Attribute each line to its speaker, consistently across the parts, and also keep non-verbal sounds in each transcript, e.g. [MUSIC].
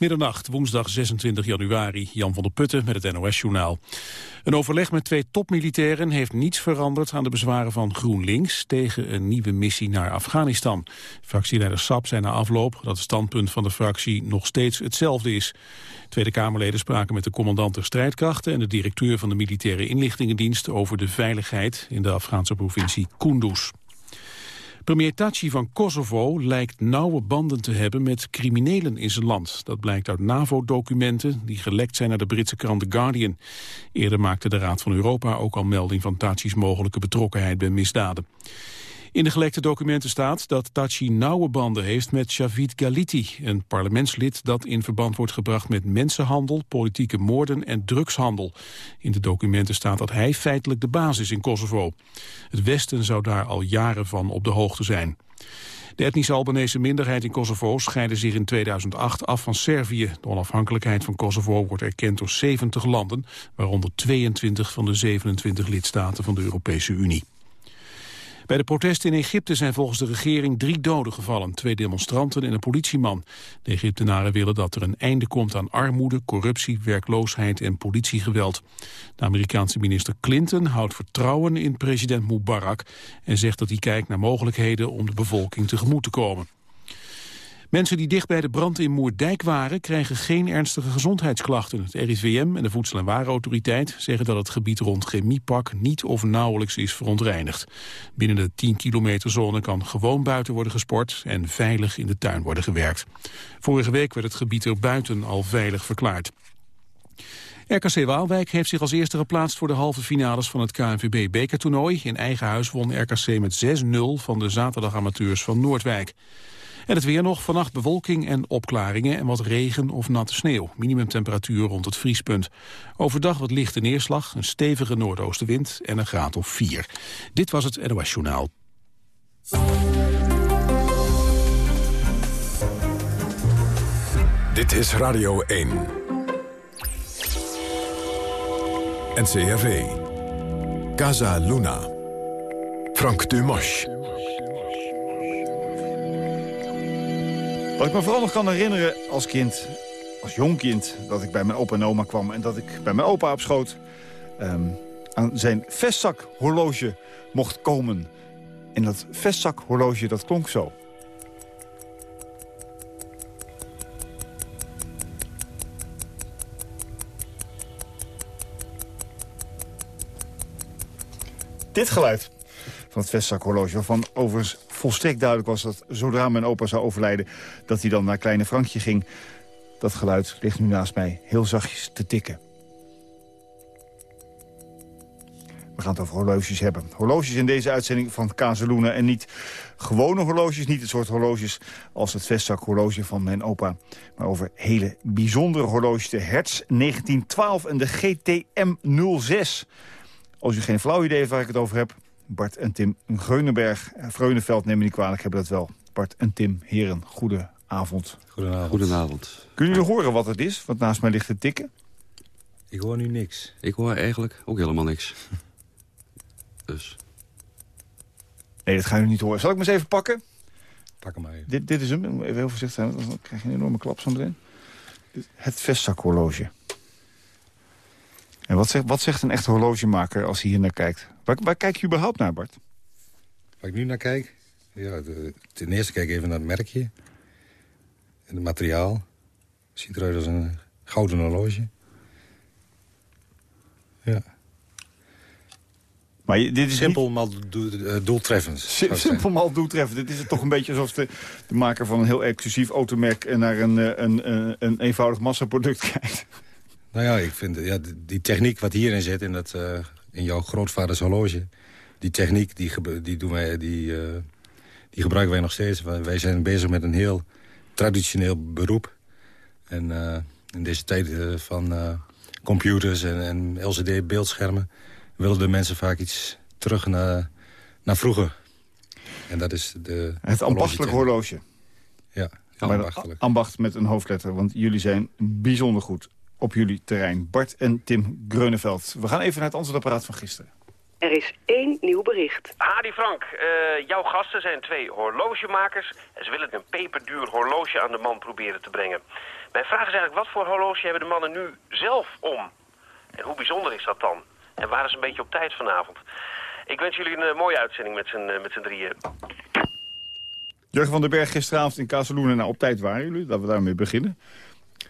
Speaker 1: Middernacht, woensdag 26 januari, Jan van der Putten met het NOS-journaal. Een overleg met twee topmilitairen heeft niets veranderd aan de bezwaren van GroenLinks tegen een nieuwe missie naar Afghanistan. Fractieleider Sap zei na afloop dat het standpunt van de fractie nog steeds hetzelfde is. Tweede Kamerleden spraken met de commandant der strijdkrachten en de directeur van de militaire inlichtingendienst over de veiligheid in de Afghaanse provincie Kunduz. Premier Taci van Kosovo lijkt nauwe banden te hebben met criminelen in zijn land. Dat blijkt uit NAVO-documenten die gelekt zijn naar de Britse krant The Guardian. Eerder maakte de Raad van Europa ook al melding van Taci's mogelijke betrokkenheid bij misdaden. In de gelekte documenten staat dat Taci nauwe banden heeft met Shavit Galiti, een parlementslid dat in verband wordt gebracht met mensenhandel, politieke moorden en drugshandel. In de documenten staat dat hij feitelijk de basis in Kosovo. Het Westen zou daar al jaren van op de hoogte zijn. De etnische Albanese minderheid in Kosovo scheidde zich in 2008 af van Servië. De onafhankelijkheid van Kosovo wordt erkend door 70 landen, waaronder 22 van de 27 lidstaten van de Europese Unie. Bij de protesten in Egypte zijn volgens de regering drie doden gevallen. Twee demonstranten en een politieman. De Egyptenaren willen dat er een einde komt aan armoede, corruptie, werkloosheid en politiegeweld. De Amerikaanse minister Clinton houdt vertrouwen in president Mubarak... en zegt dat hij kijkt naar mogelijkheden om de bevolking tegemoet te komen. Mensen die dicht bij de brand in Moerdijk waren... krijgen geen ernstige gezondheidsklachten. Het RIVM en de Voedsel- en Warenautoriteit zeggen dat het gebied rond Chemiepak... niet of nauwelijks is verontreinigd. Binnen de 10 kilometer zone kan gewoon buiten worden gesport... en veilig in de tuin worden gewerkt. Vorige week werd het gebied er buiten al veilig verklaard. RKC Waalwijk heeft zich als eerste geplaatst voor de halve finales van het KNVB-bekertoernooi. In eigen huis won RKC met 6-0 van de zaterdagamateurs van Noordwijk. En het weer nog, vannacht bewolking en opklaringen en wat regen of natte sneeuw. Minimumtemperatuur rond het vriespunt. Overdag wat lichte neerslag, een stevige noordoostenwind en een graad of 4. Dit was het NOS Journaal.
Speaker 2: Dit is Radio 1. NCRV. Casa Luna. Frank Dumas.
Speaker 3: Wat ik me vooral nog kan herinneren als kind, als jong kind... dat ik bij mijn opa en oma kwam en dat ik bij mijn opa op schoot... Ehm, aan zijn vestzakhorloge mocht komen. En dat vestzakhorloge, dat klonk zo. Dit geluid van het vestzakhorloge... waarvan overigens volstrekt duidelijk was dat zodra mijn opa zou overlijden... dat hij dan naar Kleine Frankje ging. Dat geluid ligt nu naast mij heel zachtjes te tikken. We gaan het over horloges hebben. Horloges in deze uitzending van Kazeloenen en niet gewone horloges. Niet het soort horloges als het vestzakhorloge van mijn opa. Maar over hele bijzondere horloges. De Hertz 1912 en de GTM 06. Als u geen flauw idee heeft waar ik het over heb... Bart en Tim Greunenberg. Vreunenveld nemen niet kwalijk, hebben dat wel. Bart en Tim, heren, goede avond.
Speaker 4: Goedenavond.
Speaker 5: Goedenavond.
Speaker 3: Kunnen jullie horen wat het is, wat naast mij ligt te tikken?
Speaker 4: Ik hoor nu niks.
Speaker 5: Ik hoor eigenlijk ook helemaal niks. [LAUGHS] Dus.
Speaker 3: Nee, dat ga je niet horen. Zal ik me eens even pakken?
Speaker 4: Pak hem maar even.
Speaker 3: Dit, dit is hem. Even heel voorzichtig zijn, dan krijg je een enorme klap zo meteen. Het vestzakhorloge. En wat zegt, wat zegt een echte horlogemaker als hij hier naar kijkt? Waar, waar kijk je überhaupt naar, Bart?
Speaker 4: Waar ik nu naar kijk? Ja, de, ten eerste kijk ik even naar het merkje. En het materiaal. Ziet eruit als een gouden horloge. Ja.
Speaker 3: Maar je- dit is
Speaker 4: Simpel,
Speaker 3: niet-
Speaker 4: eh, doeltreffend.
Speaker 3: Sim- simpel maar doeltreffend. Dit is het toch een beetje alsof de, de maker van een heel exclusief automerk... eh, naar een, eh, een, een, een eenvoudig massaproduct [LAUGHS] kijkt.
Speaker 4: Nou ja, ik vind ja, die- techniek wat hierin zit, in, dat, eh, in jouw grootvaders horloge... die techniek, die, die, doen wij, die, eh, die gebruiken wij nog steeds. Wij zijn bezig met een heel traditioneel beroep. En eh, in deze tijd eh, van computers en, en LCD-beeldschermen... willen de mensen vaak iets terug naar, naar vroeger. En dat is de...
Speaker 3: Het ambachtelijk horloge.
Speaker 4: Ja, ambachtelijk.
Speaker 3: ambacht met een hoofdletter, want jullie zijn bijzonder goed op jullie terrein. Bart en Tim Greuneveld. We gaan even naar het antwoordapparaat van gisteren.
Speaker 6: Er is één nieuw bericht.
Speaker 7: Hadi Frank, uh, jouw gasten zijn twee horlogemakers... en ze willen een peperduur horloge aan de man proberen te brengen. Mijn vraag is eigenlijk, wat voor horloge hebben de mannen nu zelf om? En hoe bijzonder is dat dan? En waren ze een beetje op tijd vanavond? Ik wens jullie een uh, mooie uitzending met z'n uh, met z'n drieën.
Speaker 3: Jurgen van den Berg gisteravond in Kazeloenen. Nou, op tijd waren jullie, dat we daarmee beginnen.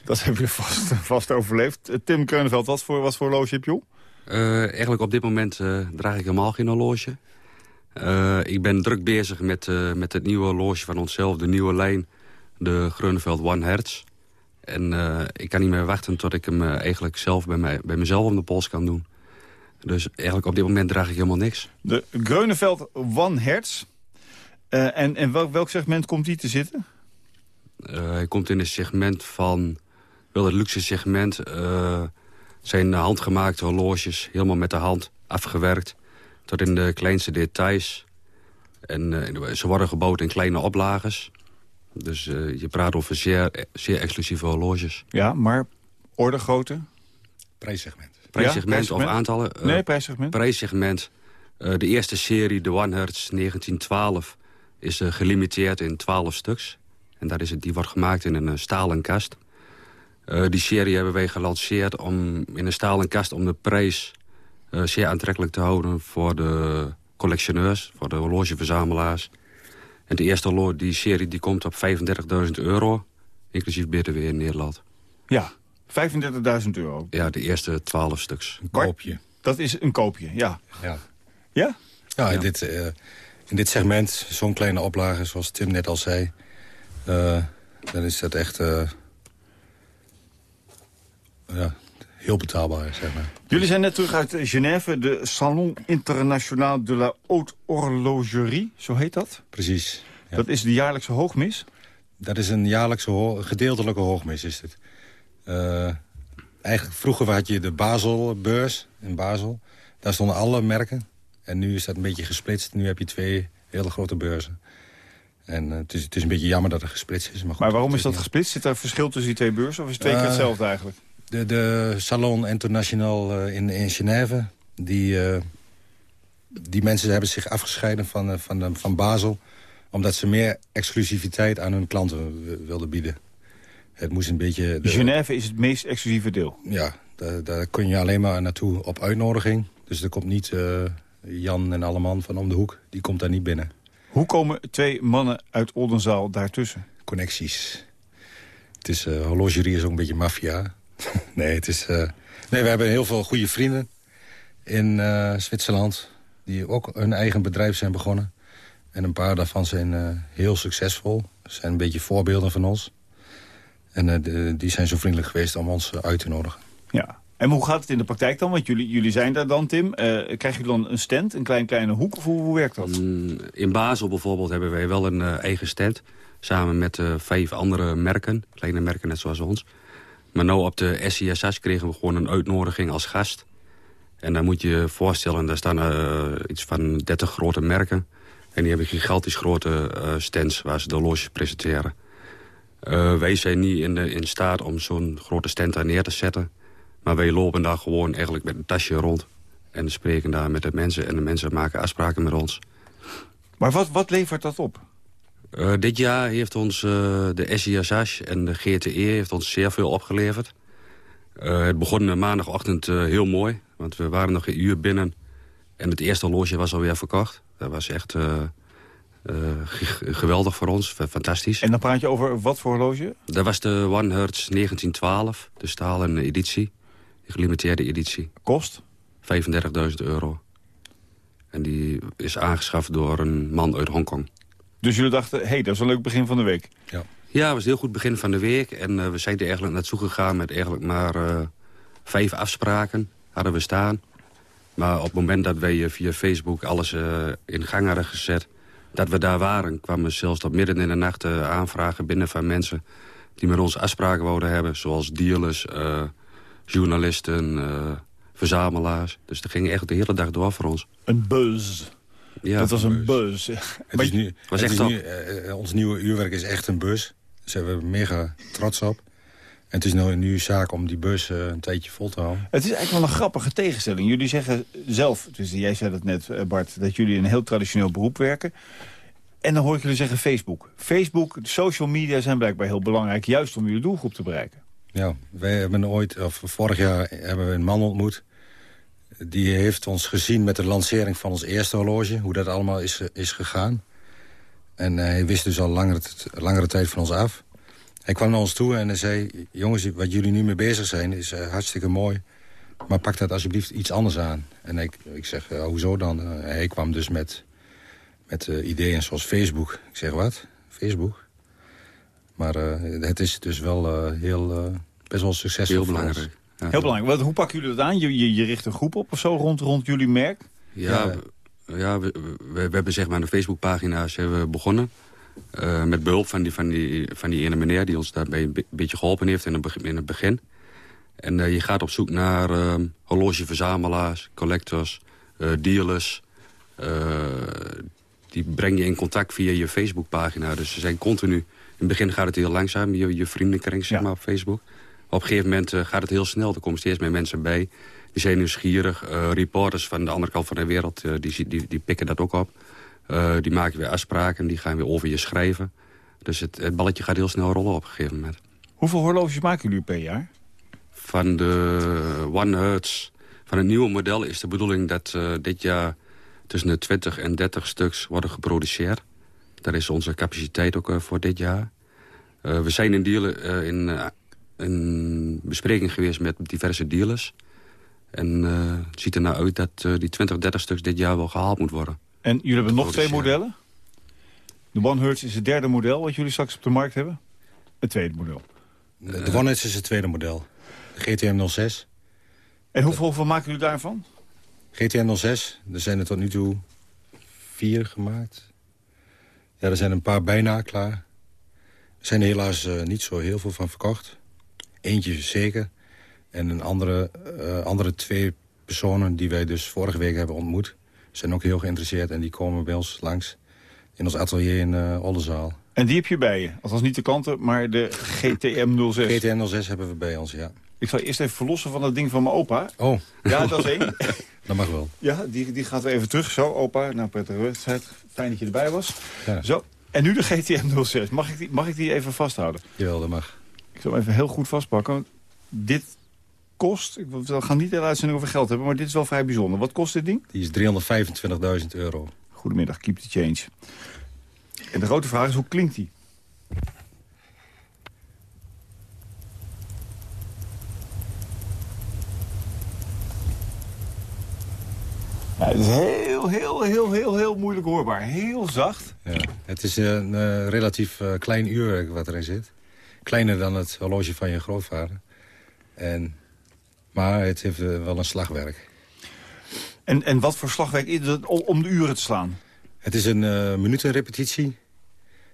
Speaker 3: Dat hebben jullie vast, [LAUGHS] vast overleefd. Tim Kreuneveld, wat voor, wat voor horloge heb je?
Speaker 5: Uh, eigenlijk op dit moment uh, draag ik helemaal geen horloge. Uh, ik ben druk bezig met, met het nieuwe horloge van onszelf, de nieuwe lijn, de Gruneveld One Hertz. En ik kan niet meer wachten tot ik hem eigenlijk zelf bij, mij, bij mezelf om de pols kan doen. Dus eigenlijk op dit moment draag ik helemaal niks.
Speaker 3: De Gruneveld One Hertz. en en welk, welk segment komt die te zitten?
Speaker 5: Hij komt in het segment van, wel het luxe segment zijn handgemaakte horloges, helemaal met de hand afgewerkt. Tot in de kleinste details. En uh, ze worden gebouwd in kleine oplages. Dus uh, je praat over zeer, zeer exclusieve horloges.
Speaker 3: Ja, maar ordegrootte?
Speaker 4: Prijssegment.
Speaker 5: Prijssegment ja, of aantallen?
Speaker 3: Uh, nee, prijssegment.
Speaker 5: Prijssegment. de eerste serie, de One Hertz 1912, is gelimiteerd in 12 stuks. En daar is het, die wordt gemaakt in een stalen kast. Uh, die serie hebben wij gelanceerd om, in een stalen kast om de prijs uh, zeer aantrekkelijk te houden voor de collectioneurs, voor de horlogeverzamelaars. En de eerste horloge, die serie die komt op 35.000 euro, inclusief BTW in Nederland.
Speaker 3: Ja, 35.000 euro.
Speaker 5: Ja, de eerste 12 stuks.
Speaker 4: Een koopje.
Speaker 3: Dat is een koopje, ja.
Speaker 4: Ja?
Speaker 3: Ja,
Speaker 4: ja, in, Dit, uh, in dit segment, zo'n kleine oplage, zoals Tim net al zei... dan is dat echt ja, heel betaalbaar, zeg maar.
Speaker 3: Jullie zijn net terug uit Genève, de Salon International de la Haute Horlogerie, zo heet dat?
Speaker 4: Precies.
Speaker 3: Ja. Dat is de jaarlijkse hoogmis?
Speaker 4: Dat is een jaarlijkse ho gedeeltelijke hoogmis, is het. Uh, eigenlijk vroeger had je de Baselbeurs in Basel. Daar stonden alle merken. En nu is dat een beetje gesplitst. Nu heb je twee hele grote beurzen. En uh, het, is, het is een beetje jammer dat er gesplitst is. Maar, goed,
Speaker 3: maar waarom is dat gesplitst? Zit er verschil tussen die twee beurzen? Of is het twee keer uh, hetzelfde eigenlijk?
Speaker 4: De, de Salon International uh, in, in Genève, die, die mensen hebben zich afgescheiden van, van, van Basel... omdat ze meer exclusiviteit aan hun klanten wilden bieden. Het moest een beetje... De,
Speaker 3: Genève is het meest exclusieve deel?
Speaker 4: Ja, daar, daar kun je alleen maar naartoe op uitnodiging. Dus er komt niet Jan en Alleman van om de hoek. Die komt daar niet binnen.
Speaker 3: Hoe komen twee mannen uit Oldenzaal daartussen?
Speaker 4: Connecties. Het is, horlogerie is ook een beetje maffia [LAUGHS] nee, het is, uh... nee, we hebben heel veel goede vrienden in uh, Zwitserland... die ook hun eigen bedrijf zijn begonnen. En een paar daarvan zijn uh, heel succesvol. zijn een beetje voorbeelden van ons. En de, die zijn zo vriendelijk geweest om ons uit te nodigen.
Speaker 3: Ja. En hoe gaat het in de praktijk dan? Want jullie, jullie zijn daar dan, Tim. krijgen jullie dan een stand, een klein kleine hoek? Of hoe, hoe werkt dat?
Speaker 5: Mm, in Basel bijvoorbeeld hebben wij wel een eigen stand. Samen met vijf andere merken. Kleine merken net zoals ons. Maar nou op de SISS kregen we gewoon een uitnodiging als gast. En dan moet je je voorstellen, daar staan uh, iets van 30 grote merken. En die hebben gigantisch grote uh, stands waar ze de loges presenteren. Uh, wij zijn niet in, in staat om zo'n grote stand daar neer te zetten. Maar wij lopen daar gewoon eigenlijk met een tasje rond. En spreken daar met de mensen. En de mensen maken afspraken met ons.
Speaker 3: Maar wat, wat levert dat op?
Speaker 5: Uh, dit jaar heeft ons uh, de SISH en de GTE heeft ons zeer veel opgeleverd. Uh, het begon maandagochtend heel mooi, want we waren nog een uur binnen. En het eerste horloge was alweer verkocht. Dat was echt geweldig voor ons, fantastisch.
Speaker 3: En dan praat je over wat voor horloge?
Speaker 5: Dat was de One Hertz 1912, de stalen editie. De gelimiteerde editie.
Speaker 3: Kost?
Speaker 5: 35.000 euro. En die is aangeschaft door een man uit Hongkong.
Speaker 3: Dus jullie dachten, hé, hey, dat is een leuk begin van de week.
Speaker 5: Ja, ja het was een heel goed begin van de week. En uh, we zijn er eigenlijk naartoe gegaan met eigenlijk maar uh, vijf afspraken. Hadden we staan. Maar op het moment dat wij via Facebook alles uh, in gang hadden gezet... dat we daar waren, kwamen zelfs tot midden in de nacht aanvragen binnen van mensen... die met ons afspraken wouden hebben. Zoals dealers, journalisten, verzamelaars. Dus dat ging echt de hele dag door voor ons.
Speaker 3: Een buzz. Ja, dat was een bus.
Speaker 4: Het is nu, was echt nu, uh, ons nieuwe uurwerk is echt een bus. Daar zijn we mega trots op. En het is nu, nu zaak om die bus een tijdje vol te houden.
Speaker 3: Het is eigenlijk wel een grappige tegenstelling. Jullie zeggen zelf, dus jij zei dat net Bart... dat jullie een heel traditioneel beroep werken. En dan hoor ik jullie zeggen Facebook. Facebook, social media zijn blijkbaar heel belangrijk... juist om jullie doelgroep te bereiken.
Speaker 4: Ja, wij hebben ooit, of vorig jaar hebben we een man ontmoet. Die heeft ons gezien met de lancering van ons eerste horloge. Hoe dat allemaal is, is gegaan. En hij wist dus al langere, langere tijd van ons af. Hij kwam naar ons toe en hij zei... jongens, wat jullie nu mee bezig zijn is uh, hartstikke mooi. Maar pak dat alsjeblieft iets anders aan. En ik, ik zeg, hoezo dan? Uh, hij kwam dus met, met ideeën zoals Facebook. Ik zeg, wat? Facebook? Maar het is dus wel heel, best wel succesvol.
Speaker 5: Heel belangrijk.
Speaker 3: Ja. Heel belangrijk. Wat, hoe pakken jullie dat aan? Je, je, je, richt een groep op of zo rond, rond jullie merk?
Speaker 5: Ja, ja. We, ja we, we, we, hebben zeg maar de Facebookpagina's hebben begonnen. Uh, met behulp van die, van, die, van die ene meneer die ons daarbij een beetje geholpen heeft in het, in het begin. En uh, je gaat op zoek naar uh, horlogeverzamelaars, collectors, dealers. die breng je in contact via je Facebookpagina. Dus ze zijn continu... In het begin gaat het heel langzaam, je, je vriendenkring zeg maar, op Facebook. Op een gegeven moment gaat het heel snel. Er komen steeds meer mensen bij. Die zijn nieuwsgierig. reporters van de andere kant van de wereld die, die, die pikken dat ook op. Uh, die maken weer afspraken, die gaan weer over je schrijven. Dus het, het, balletje gaat heel snel rollen op een gegeven moment.
Speaker 3: Hoeveel horloges maken jullie per jaar?
Speaker 5: Van de One Hertz, van het nieuwe model is de bedoeling dat dit jaar tussen de 20 en 30 stuks worden geproduceerd. Dat is onze capaciteit ook uh, voor dit jaar. we zijn in, dealen, in, in bespreking geweest met diverse dealers. En het ziet er nou uit dat die 20, 30 stuks dit jaar wel gehaald moet worden.
Speaker 3: En jullie hebben nog twee modellen. De One Hertz is het derde model wat jullie straks op de markt hebben. Het tweede model.
Speaker 4: De, de One Hertz is het tweede model. De GTM 06.
Speaker 3: En hoeveel, hoeveel maken jullie daarvan?
Speaker 4: GTM 06, er zijn er tot nu toe vier gemaakt. Ja, er zijn een paar bijna klaar. Er zijn er helaas uh, niet zo heel veel van verkocht. Eentje zeker. En een andere, uh, andere twee personen die wij dus vorige week hebben ontmoet zijn ook heel geïnteresseerd en die komen bij ons langs in ons atelier in uh, Oldenzaal.
Speaker 3: En die heb je bij je? Althans niet de klanten, maar de GTM 06.
Speaker 4: GTM 06 hebben we bij ons, ja.
Speaker 3: Ik zal eerst even verlossen van dat ding van mijn opa.
Speaker 4: Oh.
Speaker 3: Ja, dat is één. [LAUGHS]
Speaker 4: dat mag wel.
Speaker 3: Ja, die, die gaat weer even terug. Zo, opa. Nou, prettige wedstrijd. Fijn dat je erbij was. Ja. Zo. En nu de GTM 06. Mag ik, die, mag ik die even vasthouden?
Speaker 4: Jawel, dat mag.
Speaker 3: Ik zal hem even heel goed vastpakken. Dit kost, ik ga niet de uitzending over geld hebben... maar dit is wel vrij bijzonder. Wat kost dit ding?
Speaker 4: Die is 325.000 euro.
Speaker 3: Goedemiddag, keep the change. En de grote vraag is, hoe klinkt die? Ja, het is heel, heel, heel, heel, heel moeilijk hoorbaar. Heel zacht.
Speaker 4: Ja, het is een uh, relatief uh, klein uurwerk wat erin zit. Kleiner dan het horloge van je grootvader. En maar het heeft uh, wel een slagwerk.
Speaker 3: En, en wat voor slagwerk is het om de uren te slaan?
Speaker 4: Het is een minutenrepetitie.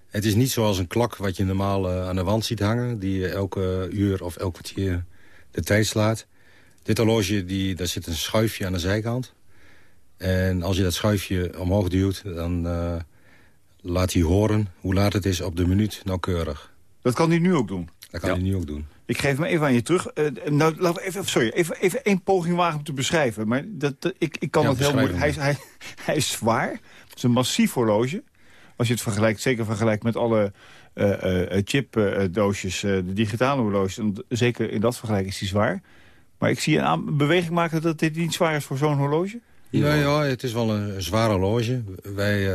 Speaker 4: Het is niet zoals een klok wat je normaal aan de wand ziet hangen... die elke uur of elk kwartier de tijd slaat. Dit horloge, die, daar zit een schuifje aan de zijkant. En als je dat schuifje omhoog duwt... dan laat hij horen hoe laat het is op de minuut nauwkeurig.
Speaker 3: Dat kan hij nu ook doen?
Speaker 4: Dat kan hij nu ook doen.
Speaker 3: Ik geef me even aan je terug. Uh, nou, laten we even, sorry, even, even één poging wagen om te beschrijven. Maar dat, ik, ik kan
Speaker 4: ja,
Speaker 3: het heel moeilijk. Hij, hij, [LAUGHS] hij is zwaar. Het is een massief horloge. Als je het vergelijkt, zeker vergelijkt met alle uh, uh, chipdoosjes, de digitale horloges. Dan, zeker in dat vergelijk is hij zwaar. Maar ik zie een beweging maken dat dit niet zwaar is voor zo'n horloge.
Speaker 4: Ja, ja, het is wel een zwaar horloge. Wij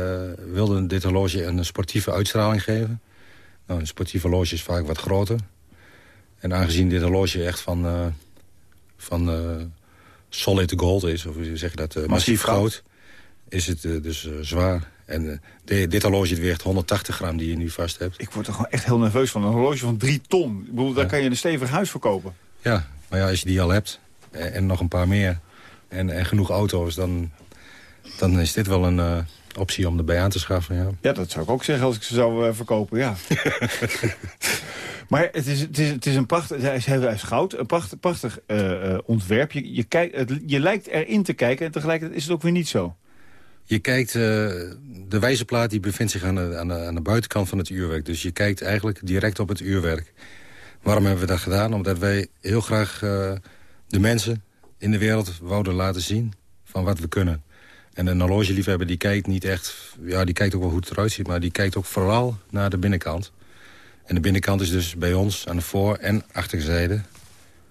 Speaker 4: wilden dit horloge een sportieve uitstraling geven. Nou, een sportief horloge is vaak wat groter. En aangezien dit horloge echt van, uh, van uh, solid gold is, of zeg je dat, uh, massief, goud, is het dus zwaar. En de, dit horloge weegt 180 gram die je nu vast hebt.
Speaker 3: Ik word er gewoon echt heel nerveus van. Een horloge van 3 ton. Ik bedoel, daar kan je een stevig huis verkopen.
Speaker 4: Ja, maar ja, als je die al hebt en, nog een paar meer en, en genoeg auto's... dan, dan is dit wel een optie om erbij aan te schaffen, ja.
Speaker 3: Ja, dat zou ik ook zeggen als ik ze zou verkopen, ja. [LAUGHS] Maar het is, het is, het is een prachtig, hij is, hij is goud, een prachtig, prachtig uh, ontwerp. Je, je, kijkt, het, je lijkt erin te kijken en tegelijkertijd is het ook weer niet zo.
Speaker 4: Je kijkt, de wijzerplaat die bevindt zich aan de, aan, de, aan de buitenkant van het uurwerk. Dus je kijkt eigenlijk direct op het uurwerk. Waarom hebben we dat gedaan? Omdat wij heel graag de mensen in de wereld wouden laten zien van wat we kunnen. En een horlogeliefhebber die kijkt niet echt... Ja, die kijkt ook wel hoe het eruit ziet, maar die kijkt ook vooral naar de binnenkant. En de binnenkant is dus bij ons aan de voor- en achterzijde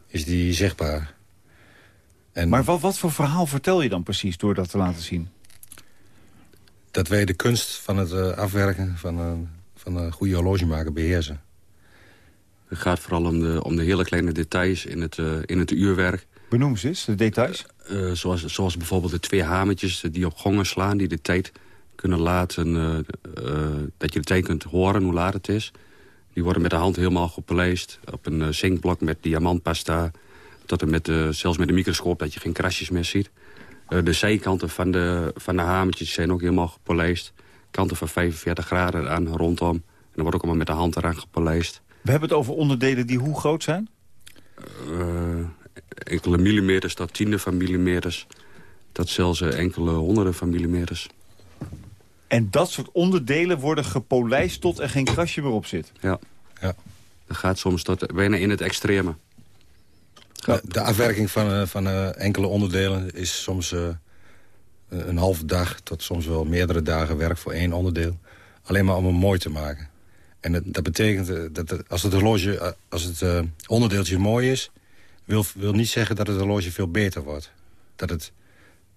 Speaker 4: is die zichtbaar.
Speaker 3: En maar wat, wat voor verhaal vertel je dan precies door dat te laten zien?
Speaker 4: Dat wij de kunst van het uh, afwerken van, uh, van een goede horlogemaker beheersen.
Speaker 5: Het gaat vooral om de, om de hele kleine details in het, uh, in het uurwerk.
Speaker 3: Benoem ze eens, de details.
Speaker 5: Uh, zoals, zoals bijvoorbeeld de twee hamertjes die op gongen slaan... die de tijd kunnen laten, uh, dat je de tijd kunt horen hoe laat het is. Die worden met de hand helemaal gepolijst. Op een zinkblok met diamantpasta. Tot en met, zelfs met een microscoop dat je geen krasjes meer ziet. de zijkanten van de, van de hamertjes zijn ook helemaal gepolijst. Kanten van 45 graden aan rondom. En dan wordt ook allemaal met de hand eraan gepolijst.
Speaker 3: We hebben het over onderdelen die hoe groot zijn?
Speaker 5: Uh, enkele millimeters tot tiende van millimeters. Dat zelfs enkele honderden van millimeters.
Speaker 3: En dat soort onderdelen worden gepolijst tot er geen krasje meer op zit?
Speaker 5: Ja. ja. Dat gaat soms tot bijna in het extreme.
Speaker 4: De afwerking van, van uh, enkele onderdelen is soms uh, een halve dag... tot soms wel meerdere dagen werk voor één onderdeel. Alleen maar om hem mooi te maken. En dat, dat betekent dat als het horloge, als het uh, onderdeeltje mooi is... Wil, wil niet zeggen dat het horloge veel beter wordt. Dat het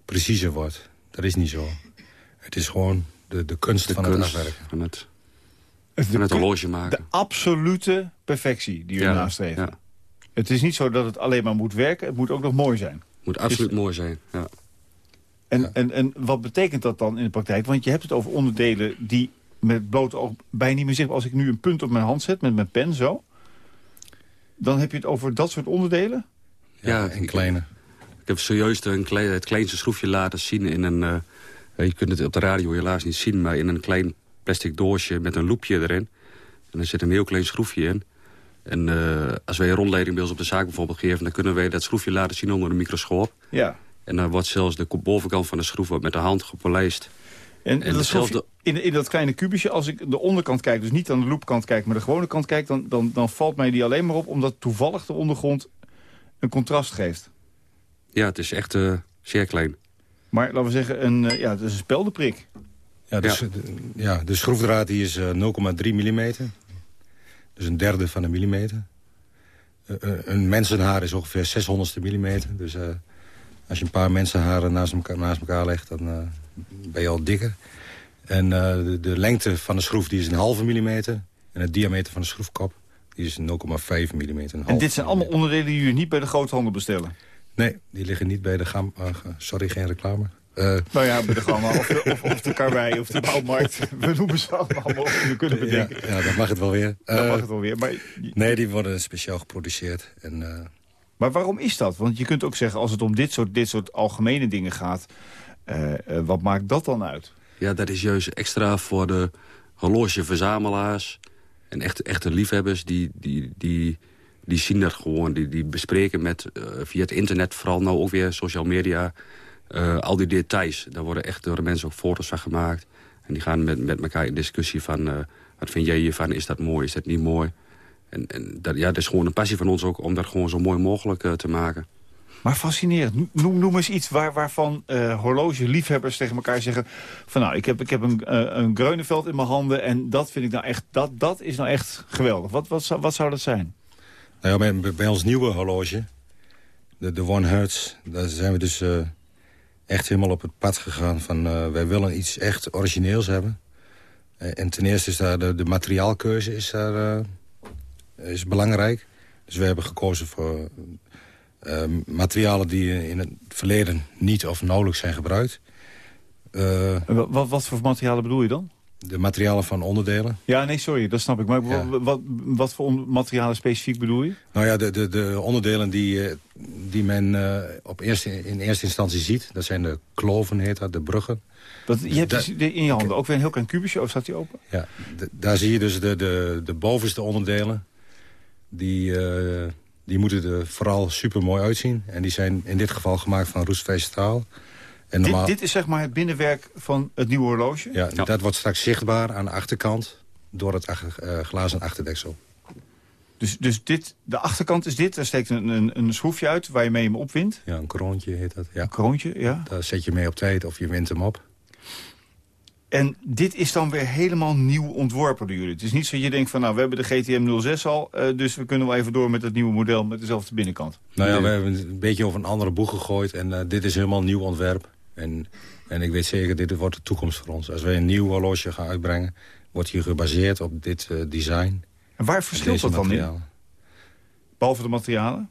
Speaker 4: preciezer wordt. Dat is niet zo. Het is gewoon de, de kunst
Speaker 5: de
Speaker 4: van
Speaker 5: kunst
Speaker 4: het afwerken.
Speaker 5: Van het, van het horloge maken.
Speaker 3: De absolute perfectie die ja, nastreeft. Ja. Het is niet zo dat het alleen maar moet werken. Het moet ook nog mooi zijn. Het
Speaker 5: moet absoluut mooi zijn, ja.
Speaker 3: En, ja. En, en wat betekent dat dan in de praktijk? Want je hebt het over onderdelen die met blote oog bijna niet meer zichtbaar... als ik nu een punt op mijn hand zet met mijn pen zo... dan heb je het over dat soort onderdelen?
Speaker 4: Ja, ja en kleine.
Speaker 5: Ik heb zojuist een klein, het kleinste schroefje laten zien in een... Uh, je kunt het op de radio helaas niet zien... maar in een klein plastic doosje met een loepje erin. En er zit een heel klein schroefje in. En uh, als wij een rondleiding bij ons op de zaak bijvoorbeeld geven... dan kunnen wij dat schroefje laten zien onder een microscoop.
Speaker 3: Ja.
Speaker 5: En dan wordt zelfs de bovenkant van de schroef met de hand gepolijst.
Speaker 3: En, en dezelfde... in, in dat kleine kubusje, als ik de onderkant kijk... dus niet aan de loopkant kijk, maar de gewone kant kijk... dan, dan, dan valt mij die alleen maar op omdat toevallig de ondergrond een contrast geeft.
Speaker 5: Ja, het is echt uh, zeer klein.
Speaker 3: Maar laten we zeggen, een, uh, ja, het is een speldenprik.
Speaker 4: Ja, dus, ja. De, ja, de schroefdraad die is uh, 0,3 mm. Dus een derde van een millimeter. een mensenhaar is ongeveer 600ste millimeter. Dus als je een paar mensenharen naast elkaar, naast elkaar legt... dan ben je al dikker. En de, de, lengte van de schroef die is een halve millimeter. En het diameter van de schroefkop die is 0,5 mm.
Speaker 3: En dit zijn allemaal onderdelen die jullie niet bij de groothandel bestellen?
Speaker 4: Nee, die liggen niet bij de gam... Uh, sorry, geen reclame. Uh,
Speaker 3: nou ja, bij de Gamma of de, of, of de Karwei of de Bouwmarkt. [LAUGHS] We noemen ze allemaal op we kunnen bedenken.
Speaker 4: Ja, ja, dat mag het wel weer.
Speaker 3: Dat mag het wel weer. Maar...
Speaker 4: Nee, die worden speciaal geproduceerd. En,
Speaker 3: maar waarom is dat? Want je kunt ook zeggen, als het om dit soort, dit soort algemene dingen gaat... wat maakt dat dan uit?
Speaker 5: Ja, dat is juist extra voor de horlogeverzamelaars... En echte, echte liefhebbers, die, die, die, die zien dat gewoon. Die, die bespreken met, uh, via het internet, vooral nou ook weer social media... Al die details. Daar worden echt door de mensen ook foto's van gemaakt. En die gaan met, met elkaar in discussie van... Wat vind jij hiervan? Is dat mooi? Is dat niet mooi? En, en dat, ja, dat is gewoon een passie van ons ook... om dat gewoon zo mooi mogelijk te maken.
Speaker 3: Maar fascinerend. Noem, noem eens iets waar, waarvan uh, horlogeliefhebbers tegen elkaar zeggen... van nou, ik heb, ik heb een, uh, een Greuneveld in mijn handen... en dat vind ik nou echt, dat, dat is nou echt geweldig. Wat, wat, wat zou dat zijn?
Speaker 4: Nou ja, bij, bij ons nieuwe horloge, de, de One Hertz... daar zijn we dus uh, echt helemaal op het pad gegaan van... wij willen iets echt origineels hebben. en ten eerste is daar de, de materiaalkeuze is daar, is belangrijk. Dus we hebben gekozen voor uh, materialen die in het verleden niet of nauwelijks zijn gebruikt.
Speaker 3: Uh, wat, wat voor materialen bedoel je dan?
Speaker 4: De materialen van onderdelen.
Speaker 3: Ja, nee, sorry, dat snap ik. Maar ja. wat, wat voor materialen specifiek bedoel je?
Speaker 4: Nou ja, de, de, de onderdelen die, die men uh, op eerste, in eerste instantie ziet... dat zijn de kloven, heet dat, de bruggen.
Speaker 3: Dat, je hebt dus in je handen ook weer een heel klein kubusje, of staat die open?
Speaker 4: Ja, daar zie je dus de, de, de bovenste onderdelen... die... Die moeten er vooral super mooi uitzien. En die zijn in dit geval gemaakt van roestvrij staal.
Speaker 3: En normaal... dit, dit, is zeg maar het binnenwerk van het nieuwe horloge?
Speaker 4: Ja, dat wordt straks zichtbaar aan de achterkant door het uh, glazen achterdeksel.
Speaker 3: Dus, dus dit, de achterkant is dit, daar steekt een, een, een schroefje uit waar je mee hem opwindt.
Speaker 4: Ja, een kroontje heet dat. Ja.
Speaker 3: Een kroontje, ja.
Speaker 4: Daar zet je mee op tijd of je wint hem op.
Speaker 3: En dit is dan weer helemaal nieuw ontworpen door jullie. Het is niet zo dat je denkt van, nou, we hebben de GTM 06 al... Uh, dus we kunnen wel even door met het nieuwe model met dezelfde binnenkant.
Speaker 4: Nou ja, we hebben een beetje over een andere boeg gegooid. En uh, dit is helemaal een nieuw ontwerp. En, en ik weet zeker, dit wordt de toekomst voor ons. Als wij een nieuw horloge gaan uitbrengen... wordt hier gebaseerd op dit uh, design.
Speaker 3: En waar verschilt dat dan in? Behalve de materialen?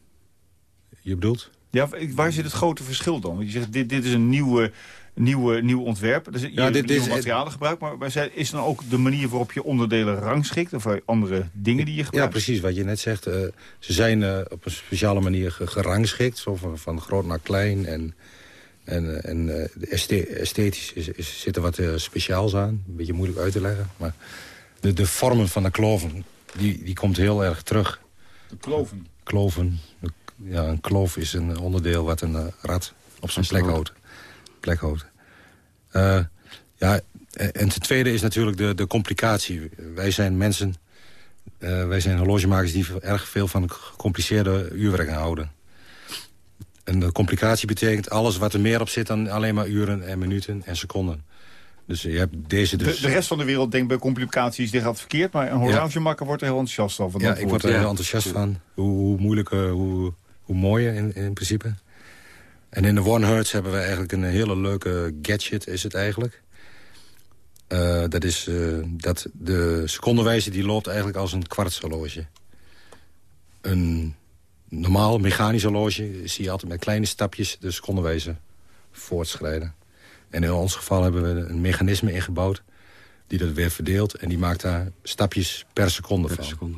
Speaker 4: Je bedoelt?
Speaker 3: Ja, waar zit het grote verschil dan? Want je zegt, dit, dit is een nieuwe, nieuwe, nieuw ontwerp. Dus je ja, dit, nieuwe materialen gebruikt. Maar, maar is dan ook de manier waarop je onderdelen rangschikt? Of andere dingen die je gebruikt?
Speaker 4: Ja, precies. Wat je net zegt. Uh, ze zijn uh, op een speciale manier gerangschikt. Zo van, van groot naar klein. En, en, en uh, esthetisch is, is, zit er wat speciaals aan. Een beetje moeilijk uit te leggen. Maar de, de vormen van de kloven, die, die komt heel erg terug.
Speaker 3: De kloven?
Speaker 4: Kloven. Ja, een kloof is een onderdeel wat een uh, rat op zijn plek houdt. Plek. Uh, ja, en ten tweede is natuurlijk de, de complicatie. Wij zijn mensen, uh, wij zijn horlogemakers die erg veel van gecompliceerde uurwerken houden. En de complicatie betekent alles wat er meer op zit dan alleen maar uren en minuten en seconden. Dus je hebt deze dus...
Speaker 3: De, de rest van de wereld denkt bij complicaties, dit gaat verkeerd. Maar een horlogemaker wordt er heel enthousiast van.
Speaker 4: Ja, ik word er heel enthousiast van. Hoe, hoe moeilijk, hoe, hoe mooier in, in principe. En in de One Hertz hebben we eigenlijk een hele leuke gadget, is het eigenlijk. Uh, dat is uh, dat de secondenwijzer die loopt eigenlijk als een kwartshorloge. Een normaal mechanisch horloge zie je altijd met kleine stapjes de secondenwijzer voortschrijden. En in ons geval hebben we een mechanisme ingebouwd die dat weer verdeelt. En die maakt daar stapjes per seconde per van. Seconde.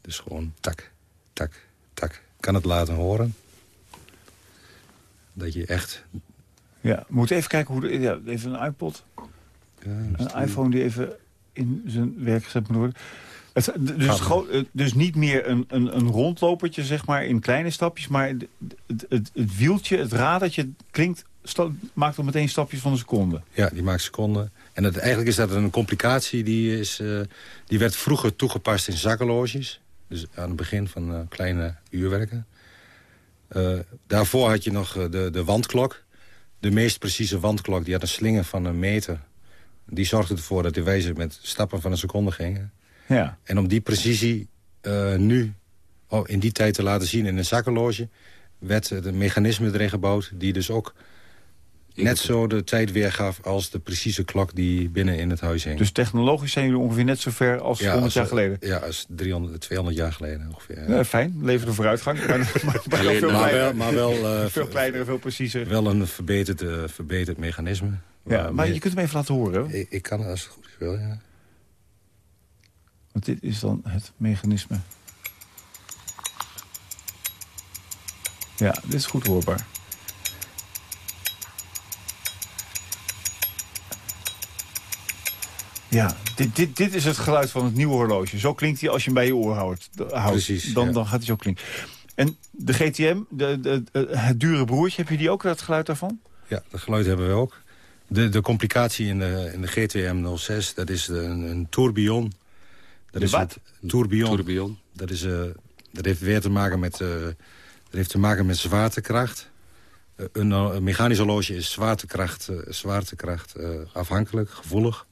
Speaker 4: Dus gewoon tak, tak, tak. Kan het laten horen. Dat je echt...
Speaker 3: Ja, we moeten even kijken hoe... De, ja, even een iPod. Ja, een iPhone die even in zijn werk gezet moet worden. Het, dus, dus niet meer een, een, een rondlopertje, zeg maar, in kleine stapjes... maar het, het, wieltje, het radertje klinkt maakt dan meteen stapjes van een seconde.
Speaker 4: Ja, die maakt seconden. En het, eigenlijk is dat een complicatie die, is, uh, die werd vroeger toegepast in zakkenloges. Dus aan het begin van uh, kleine uurwerken. Uh, daarvoor had je nog de, de wandklok. De meest precieze wandklok, die had een slinger van een meter. Die zorgde ervoor dat de wijzer met stappen van een seconde gingen. Ja. En om die precisie nu, oh, in die tijd te laten zien in een zakkenloge... werd het mechanisme erin gebouwd die dus ook net zo de tijd weergaf als de precieze klok die binnen in het huis hing.
Speaker 3: Dus technologisch zijn jullie ongeveer net zo ver als ja, 100 jaar geleden?
Speaker 4: Ja, als 300, 200 jaar geleden ongeveer.
Speaker 3: Ja. fijn, leverde vooruitgang. maar, [LAUGHS] maar,
Speaker 4: maar, veel maar, wel, maar wel uh, [LAUGHS]
Speaker 3: veel kleiner, veel preciezer.
Speaker 4: Wel een verbeterd, uh, verbeterd mechanisme.
Speaker 3: Ja, maar je kunt hem even laten horen.
Speaker 4: Ik, ik, kan het als het goed is wel, ja.
Speaker 3: Want dit is dan het mechanisme. Ja, dit is goed hoorbaar. Ja, dit, dit, dit is het geluid van het nieuwe horloge. Zo klinkt hij als je hem bij je oor houdt.
Speaker 4: Precies,
Speaker 3: dan, dan gaat hij zo klinken. En de GTM, de, de, het dure broertje, heb je die ook, dat geluid daarvan?
Speaker 4: Ja, dat geluid hebben we ook. De, de complicatie in de, in de GTM 06, dat is een, een tourbillon.
Speaker 3: Dat is wat?
Speaker 4: Tourbillon. tourbillon. Dat, is, uh, dat heeft weer te maken met, uh, dat heeft te maken met zwaartekracht. Uh, een, een, mechanisch horloge is zwaartekracht, zwaartekracht afhankelijk, gevoelig.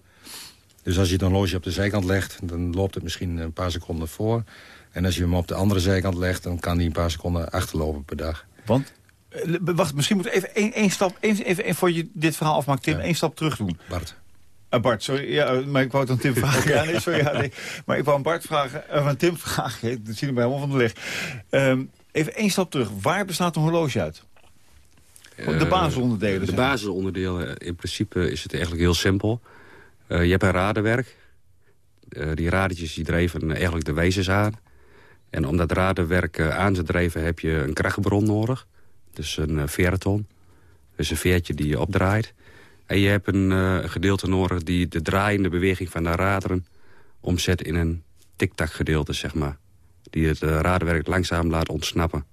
Speaker 4: Dus als je het horloge op de zijkant legt, dan loopt het misschien een paar seconden voor. En als je hem op de andere zijkant legt, dan kan hij een paar seconden achterlopen per dag.
Speaker 3: Want? Eh, wacht, misschien moet even één, één stap, één, even, één, voor je dit verhaal afmaakt, Tim, één stap terug doen.
Speaker 4: Bart.
Speaker 3: Uh, Bart, sorry, ja, maar ik wou het aan Tim [LAUGHS] vragen. ja, nee, sorry, ja, nee. Maar ik wou aan Bart vragen, uh, aan Tim vragen, [LAUGHS] dat zien we helemaal van de leg. Um, even één stap terug, waar bestaat een horloge uit? De basisonderdelen.
Speaker 5: De basisonderdelen, in principe is het eigenlijk heel simpel. Uh, je hebt een radenwerk. Uh, die radertjes die dreven eigenlijk de wezens aan. En om dat radenwerk uh, aan te drijven heb je een krachtbron nodig. Dus een veerton. Dus een veertje die je opdraait. En je hebt een gedeelte nodig die de draaiende beweging van de raderen... omzet in een tik-tak gedeelte, zeg maar. Die het radenwerk langzaam laat ontsnappen.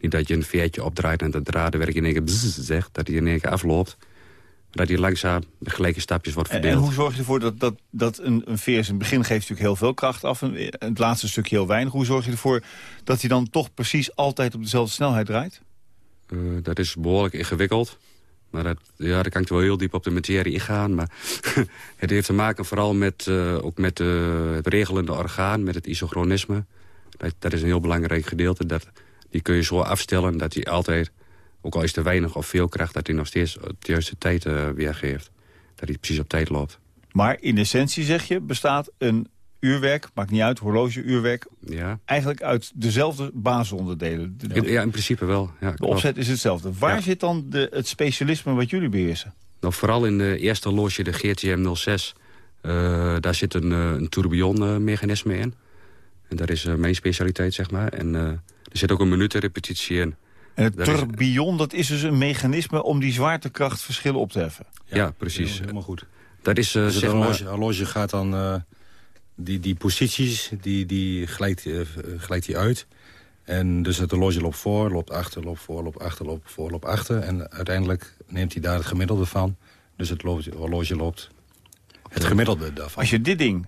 Speaker 5: Niet dat je een veertje opdraait en dat radenwerk in één keer zegt... dat hij in één keer afloopt. Dat die langzaam gelijke stapjes wordt
Speaker 3: En, en
Speaker 5: verdeeld.
Speaker 3: hoe zorg je ervoor dat, dat, dat een, een veer in het begin geeft natuurlijk heel veel kracht af... en het laatste stukje heel weinig. Hoe zorg je ervoor dat hij dan toch precies altijd op dezelfde snelheid draait?
Speaker 5: Eh, dat is behoorlijk ingewikkeld. Maar dat, ja, daar kan ik wel heel diep op de materie ingaan. Maar [LAUGHS] het heeft te maken vooral met, eh, ook met eh, het regelende orgaan, met het isochronisme. Dat, dat is een heel belangrijk gedeelte. Dat, die kun je zo afstellen dat hij altijd, ook al is er weinig of veel kracht... dat hij nog steeds op de juiste tijd eh, weergeeft. Dat hij precies op tijd loopt.
Speaker 3: Maar in essentie, zeg je, bestaat een uurwerk... maakt niet uit, horlogeuurwerk...
Speaker 5: Ja,
Speaker 3: eigenlijk uit dezelfde basisonderdelen. De,
Speaker 5: ja in principe wel. Ja,
Speaker 3: de
Speaker 5: klopt.
Speaker 3: opzet is hetzelfde. Waar
Speaker 5: Ja.
Speaker 3: zit dan de, het specialisme wat jullie beheersen?
Speaker 5: Nou, vooral in de eerste loge, de GTM 06, eh, daar zit een, eh, een tourbillon-mechanisme in. En dat is mijn specialiteit, zeg maar. En er zit ook een minutenrepetitie in.
Speaker 3: En het
Speaker 5: is-
Speaker 3: tourbillon, dat is dus een mechanisme... om die zwaartekrachtverschillen op te heffen.
Speaker 5: Ja, precies.
Speaker 4: Helemaal, goed.
Speaker 5: Dat is, eh,
Speaker 4: Dus het
Speaker 5: zeg maar...
Speaker 4: horloge, horloge gaat dan... eh, die, die posities, die, die glijdt, eh, glijdt die uit. En dus het horloge loopt voor, loopt achter, loopt voor, loopt achter, loopt voor, loopt achter. En uiteindelijk neemt hij daar het gemiddelde van. Dus het horloge loopt het gemiddelde daarvan.
Speaker 3: Als je dit ding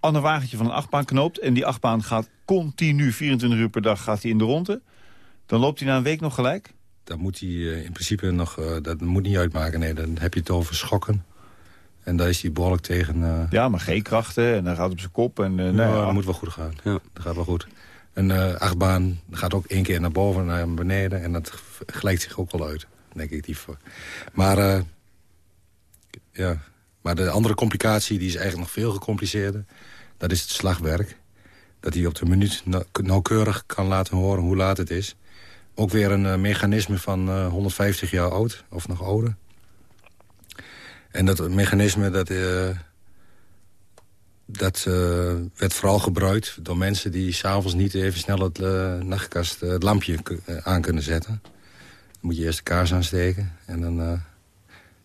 Speaker 3: aan een wagentje van een achtbaan knoopt... en die achtbaan gaat continu 24 uur per dag gaat hij in de ronde... dan loopt hij na een week nog gelijk?
Speaker 4: Dat moet hij eh, in principe nog... eh, dat moet niet uitmaken, nee. Dan heb je het over schokken. En daar is hij behoorlijk tegen... eh,
Speaker 3: Ja, maar G-krachten en dan gaat het op zijn kop. En,
Speaker 4: nou,
Speaker 3: ja,
Speaker 4: dat moet wel goed gaan.
Speaker 5: Ja.
Speaker 4: Dat gaat wel goed. Een achtbaan gaat ook één keer naar boven en naar beneden. En dat gelijkt zich ook wel uit, denk ik. Die voor. Maar, ja. maar de andere complicatie die is eigenlijk nog veel gecompliceerder. Dat is het slagwerk. Dat hij op de minuut nau- nauwkeurig kan laten horen hoe laat het is. Ook weer een eh, mechanisme van eh, 150 jaar oud, of nog ouder. En dat mechanisme, dat, eh, dat eh, werd vooral gebruikt door mensen... die s'avonds niet even snel het eh, nachtkast, eh, het lampje eh, aan kunnen zetten. Dan moet je eerst de kaars aansteken en dan, eh,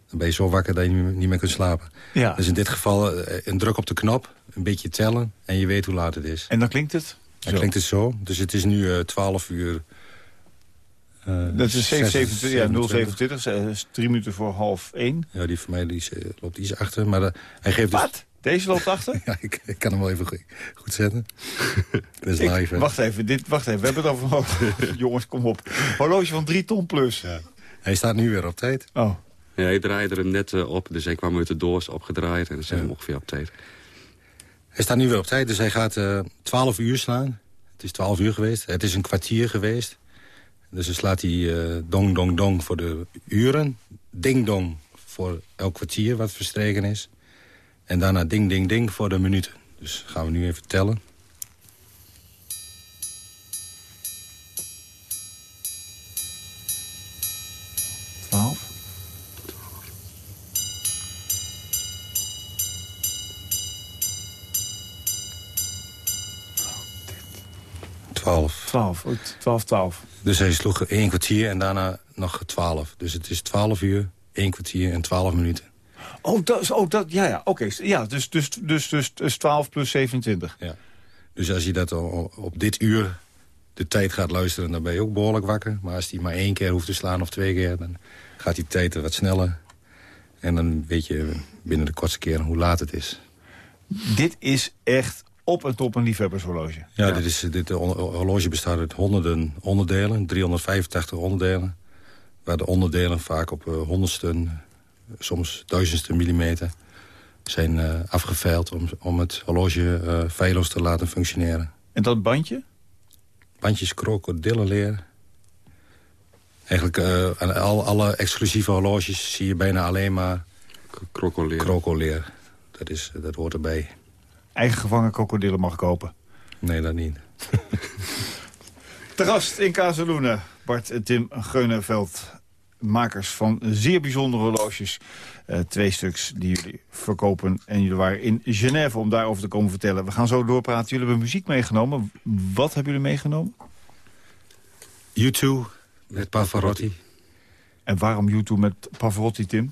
Speaker 4: dan ben je zo wakker dat je niet meer, kunt slapen.
Speaker 3: ja.
Speaker 4: Dus in dit geval eh, een druk op de knop, een beetje tellen... en je weet hoe laat het is.
Speaker 3: En dan klinkt het?
Speaker 4: Dan
Speaker 3: Zo.
Speaker 4: klinkt het zo. Dus het is nu eh 12 uur... eh,
Speaker 3: Dat is 727, ja,
Speaker 4: 27.
Speaker 3: 027, eh, is drie minuten voor half één.
Speaker 4: Ja, die van mij die is, eh, loopt iets achter. Maar de- hij geeft dus...
Speaker 3: Wat? Deze loopt achter? [LAUGHS]
Speaker 4: Ja, ik, ik kan hem wel even goed, goed zetten. [LAUGHS] Dat is live, hè?
Speaker 3: wacht even, dit, wacht even, we hebben het over. [LAUGHS] Jongens, kom op. Horloge van drie ton plus.
Speaker 4: Ja. Hij staat nu weer op tijd.
Speaker 3: Oh.
Speaker 5: Ja, hij draaide hem net eh, op, dus hij kwam uit de doos opgedraaid. En dan zit
Speaker 4: Ja.
Speaker 5: hem ongeveer op tijd.
Speaker 4: Hij staat nu weer op tijd, dus hij gaat eh 12 uur slaan. Het is 12 uur geweest. Het is een kwartier geweest. Dus dan slaat hij eh, dong, dong, dong voor de uren. Ding, dong voor elk kwartier wat verstreken is. En daarna ding, ding, ding voor de minuten. Dus gaan we nu even tellen.
Speaker 3: Twaalf.
Speaker 4: 12.
Speaker 3: 12, 12, 12.
Speaker 4: Dus hij sloeg één kwartier en daarna nog 12. Dus het is 12 uur, één kwartier en 12 minuten.
Speaker 3: Oh, dat, is- oh dat, ja, ja, oké. Ja, dus, dus, dus, dus, dus 12 plus 27.
Speaker 4: Ja. Dus als je dat op dit uur de tijd gaat luisteren, dan ben je ook behoorlijk wakker. Maar als hij maar één keer hoeft te slaan of twee keer, dan gaat die tijd wat sneller. En dan weet je binnen de kortste keren hoe laat het is.
Speaker 3: Dit is echt op en top een liefhebbershorloge.
Speaker 4: Ja, Dit, is, dit eh, horloge bestaat uit honderden onderdelen, 385 onderdelen. Waar de onderdelen vaak op eh, honderdsten, soms duizendste millimeter... zijn eh, afgeveild om, om het horloge eh feilloos te laten functioneren.
Speaker 3: En dat bandje?
Speaker 4: Bandjes krokodillenleer. Eigenlijk eh, aan al, alle exclusieve horloges zie je bijna alleen maar
Speaker 5: Krokoleer.
Speaker 4: krokoleer. Dat, is, dat hoort erbij.
Speaker 3: Eigen gevangen krokodillen mag kopen.
Speaker 4: Nee, dat niet. [LAUGHS]
Speaker 3: Te gast in Kazeloenen, Bart en Tim Geuneveld. Makers van zeer bijzondere horloges. Eh, twee stuks die jullie verkopen. En jullie waren in Genève om daarover te komen vertellen. We gaan zo doorpraten. Jullie hebben muziek meegenomen. Wat hebben jullie meegenomen?
Speaker 4: U2 met Pavarotti.
Speaker 3: En waarom YouTube met Pavarotti, Tim?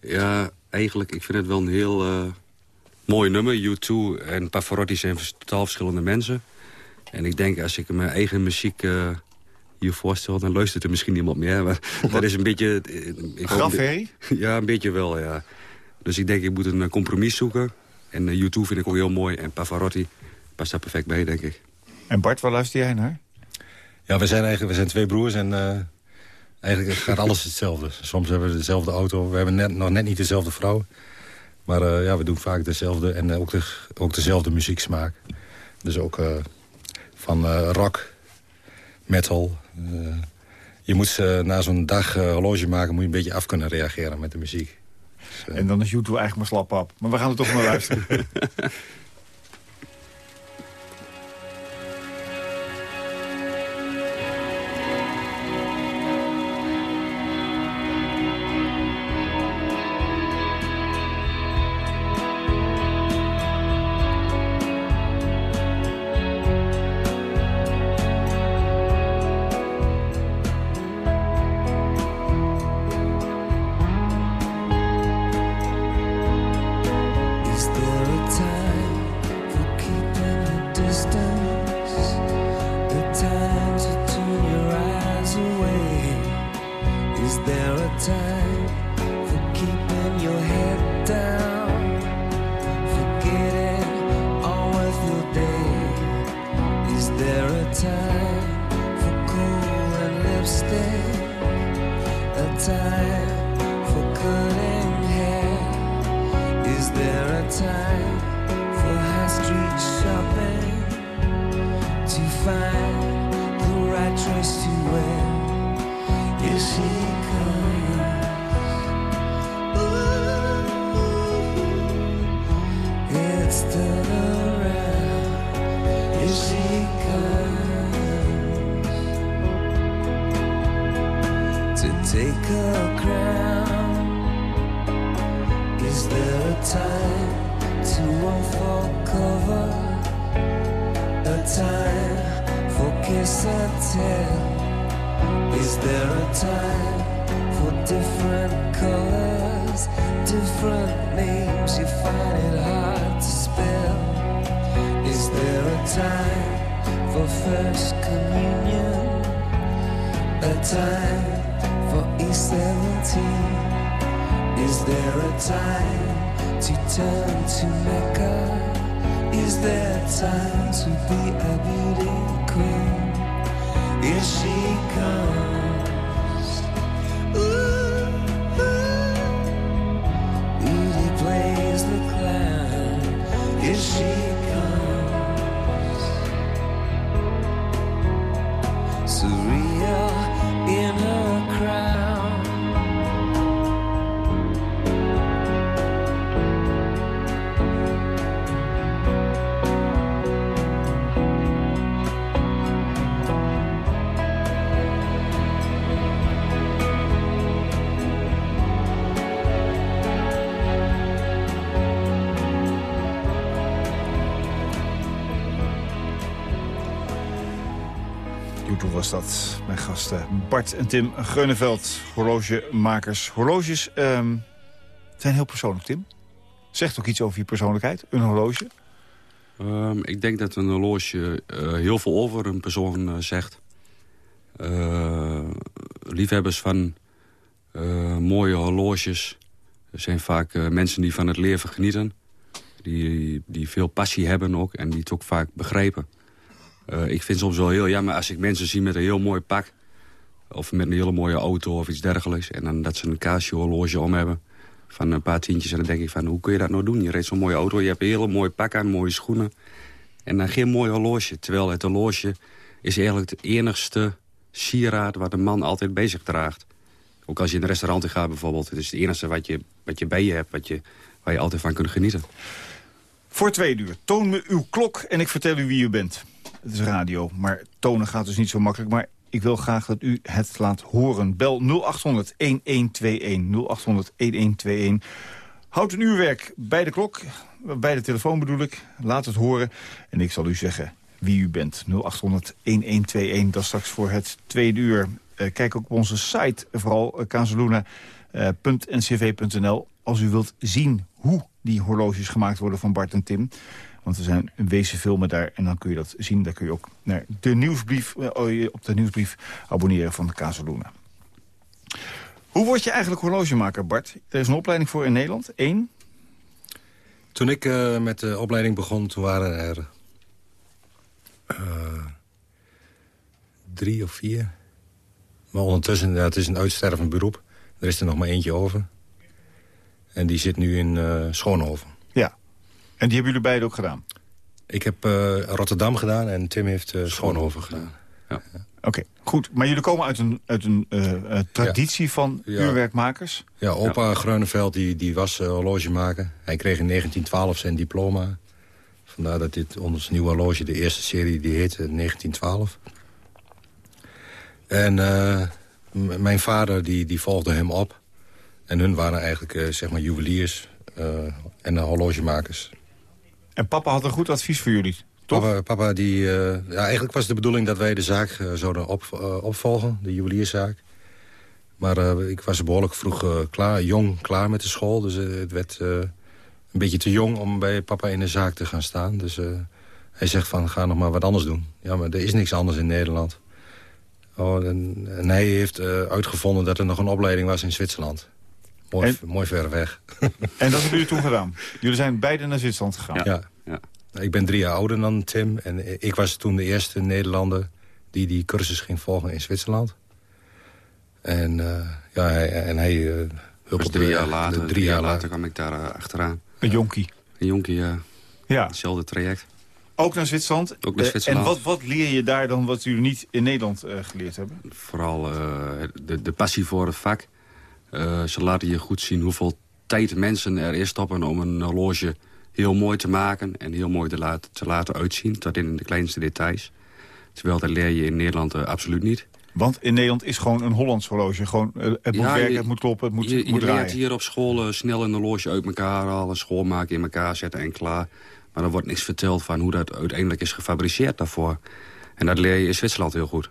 Speaker 5: Ja, eigenlijk, ik vind het wel een heel eh, mooi nummer. U2 en Pavarotti zijn totaal verschillende mensen. En ik denk, als ik mijn eigen muziek eh, hier voorstel, dan luistert er misschien niemand meer. Maar [LAUGHS] dat is een beetje... eh, hoop-
Speaker 3: Grafherrie?
Speaker 5: Ja, een beetje wel, ja. Dus ik denk, ik moet een eh, compromis zoeken. En eh, YouTube vind ik ook heel mooi. En Pavarotti past daar perfect bij, denk ik.
Speaker 3: En Bart, waar luister jij naar?
Speaker 4: Ja, we zijn eigenlijk we zijn twee broers en eh, eigenlijk gaat alles hetzelfde. Soms hebben we dezelfde auto. We hebben net, nog net niet dezelfde vrouw. Maar eh, ja, we doen vaak dezelfde en eh, ook, de, ook dezelfde muzieksmaak. Dus ook eh, van rock, metal. je moet na zo'n dag horloge maken, moet je een beetje af kunnen reageren met de muziek. Dus,
Speaker 3: En dan is YouTube eigenlijk maar slap op. Maar we gaan er toch naar luisteren. [LAUGHS]
Speaker 8: different names? You find it hard to spell. Is there a time for first communion? A time for E17? Is there a time to turn to Mecca? Is there a time to be a beauty queen? Here she comes.
Speaker 3: Dat. Mijn gasten Bart en Tim Geuneveld, horlogemakers. Horloges ehm, zijn heel persoonlijk, Tim. Zegt ook iets over je persoonlijkheid, een horloge.
Speaker 5: Ehm, ik denk dat een horloge eh, heel veel over een persoon eh, zegt. Eh, liefhebbers van mooie horloges zijn vaak mensen die van het leven genieten. Die, die veel passie hebben ook en die het ook vaak begrijpen. Eh, ik vind soms wel heel jammer als ik mensen zie met een heel mooi pak... of met een hele mooie auto of iets dergelijks... en dan dat ze een Casio horloge om hebben van een paar tientjes. En dan denk ik van, hoe kun je dat nou doen? Je reed zo'n mooie auto, je hebt een hele mooie pak aan, mooie schoenen... en dan geen mooi horloge. Terwijl het horloge is eigenlijk het enigste sieraad... wat een man altijd zich draagt. Ook als je in een restaurant gaat bijvoorbeeld. Het is het enige wat je, wat je bij je hebt, wat je, waar je altijd van kunt genieten.
Speaker 3: Voor twee uur, toon me uw klok en ik vertel u wie u bent. Het is radio, maar tonen gaat dus niet zo makkelijk. Maar ik wil graag dat u het laat horen. Bel 0800 1121 0800 1121. Houd een uurwerk bij de klok, bij de telefoon bedoel ik. Laat het horen en ik zal u zeggen wie u bent. 0800 1121, dat is straks voor het tweede uur. Eh, kijk ook op onze site, vooral uh, als u wilt zien hoe die horloges gemaakt worden van Bart en Tim. Want er zijn wezenfilmen daar en dan kun je dat zien. Daar kun je ook naar de nieuwsbrief, eh, oh, op de nieuwsbrief abonneren van de Casaluna. Hoe word je eigenlijk horlogemaker, Bart? Er is een opleiding voor in Nederland. Eén.
Speaker 4: Toen ik eh, met de opleiding begon, toen waren er eh, drie of vier. Maar ondertussen, het is een uitstervend beroep. Er is er nog maar eentje over. En die zit nu in Schoonhoven.
Speaker 3: Ja. En die hebben jullie beiden ook gedaan?
Speaker 4: Ik heb eh, Rotterdam gedaan en Tim heeft eh, Schoonhoven gedaan.
Speaker 3: Oké, goed. Maar jullie komen uit een, uit een eh, eh, traditie van
Speaker 4: Ja.
Speaker 3: uurwerkmakers.
Speaker 4: Ja, opa Greuneveld die, die was uh, horlogemaker. Hij kreeg in 1912 zijn diploma. Vandaar dat dit ons nieuwe horloge, de eerste serie, die heette 1912. En eh, mijn vader die, die volgde hem op. En hun waren eigenlijk eh, zeg maar juweliers eh, en uh, horlogemakers.
Speaker 3: En papa had een goed advies voor jullie, toch?
Speaker 4: Papa, papa die, eh, ja, eigenlijk was de bedoeling dat wij de zaak eh, zouden eh, opvolgen, de juwelierszaak. Maar ik was behoorlijk vroeg klaar, jong klaar met de school. Dus het werd een beetje te jong om bij papa in de zaak te gaan staan. Dus hij zegt van, ga nog maar wat anders doen. Ja, maar er is niks anders in Nederland. Oh, en, hij heeft uitgevonden dat er nog een opleiding was in Zwitserland. Mooi,
Speaker 3: En-
Speaker 4: mooi ver weg. [LAUGHS]
Speaker 3: En dat hebben jullie toen gedaan? Jullie zijn beiden naar Zwitserland gegaan?
Speaker 4: Ja.
Speaker 5: Ja.
Speaker 4: Ik ben drie jaar ouder dan Tim. En ik was toen de eerste Nederlander die die cursus ging volgen in Zwitserland. En, eh, ja, hij, en hij uh,
Speaker 5: Dus
Speaker 4: huppelde
Speaker 5: drie jaar later,
Speaker 4: de
Speaker 5: drie jaar later kwam ik daar eh, achteraan.
Speaker 3: Een jonkie.
Speaker 5: Een jonkie, ja.
Speaker 3: Ja.
Speaker 5: Hetzelfde traject.
Speaker 3: Ook naar Zwitserland?
Speaker 5: Ook naar
Speaker 3: Eh,
Speaker 5: Zwitserland.
Speaker 3: en wat, wat leer je daar dan wat jullie niet in Nederland eh, geleerd hebben?
Speaker 5: Vooral eh, de, de passie voor het vak. Eh, ze laten je goed zien hoeveel tijd mensen er is stoppen om een horloge heel mooi te maken en heel mooi te laten, te laten uitzien, tot in de kleinste details. Terwijl dat leer je in Nederland eh, absoluut niet.
Speaker 3: Want in Nederland is gewoon een Hollands horloge. Gewoon, eh, het moet
Speaker 5: Ja,
Speaker 3: werken,
Speaker 5: je-
Speaker 3: het moet kloppen, het moet,
Speaker 5: je
Speaker 3: het
Speaker 5: je
Speaker 3: moet
Speaker 5: leert
Speaker 3: draaien.
Speaker 5: hier op school snel een horloge uit elkaar halen, schoonmaken, in elkaar zetten en klaar. Maar er wordt niks verteld van hoe dat uiteindelijk is gefabriceerd daarvoor. En dat leer je in Zwitserland heel goed.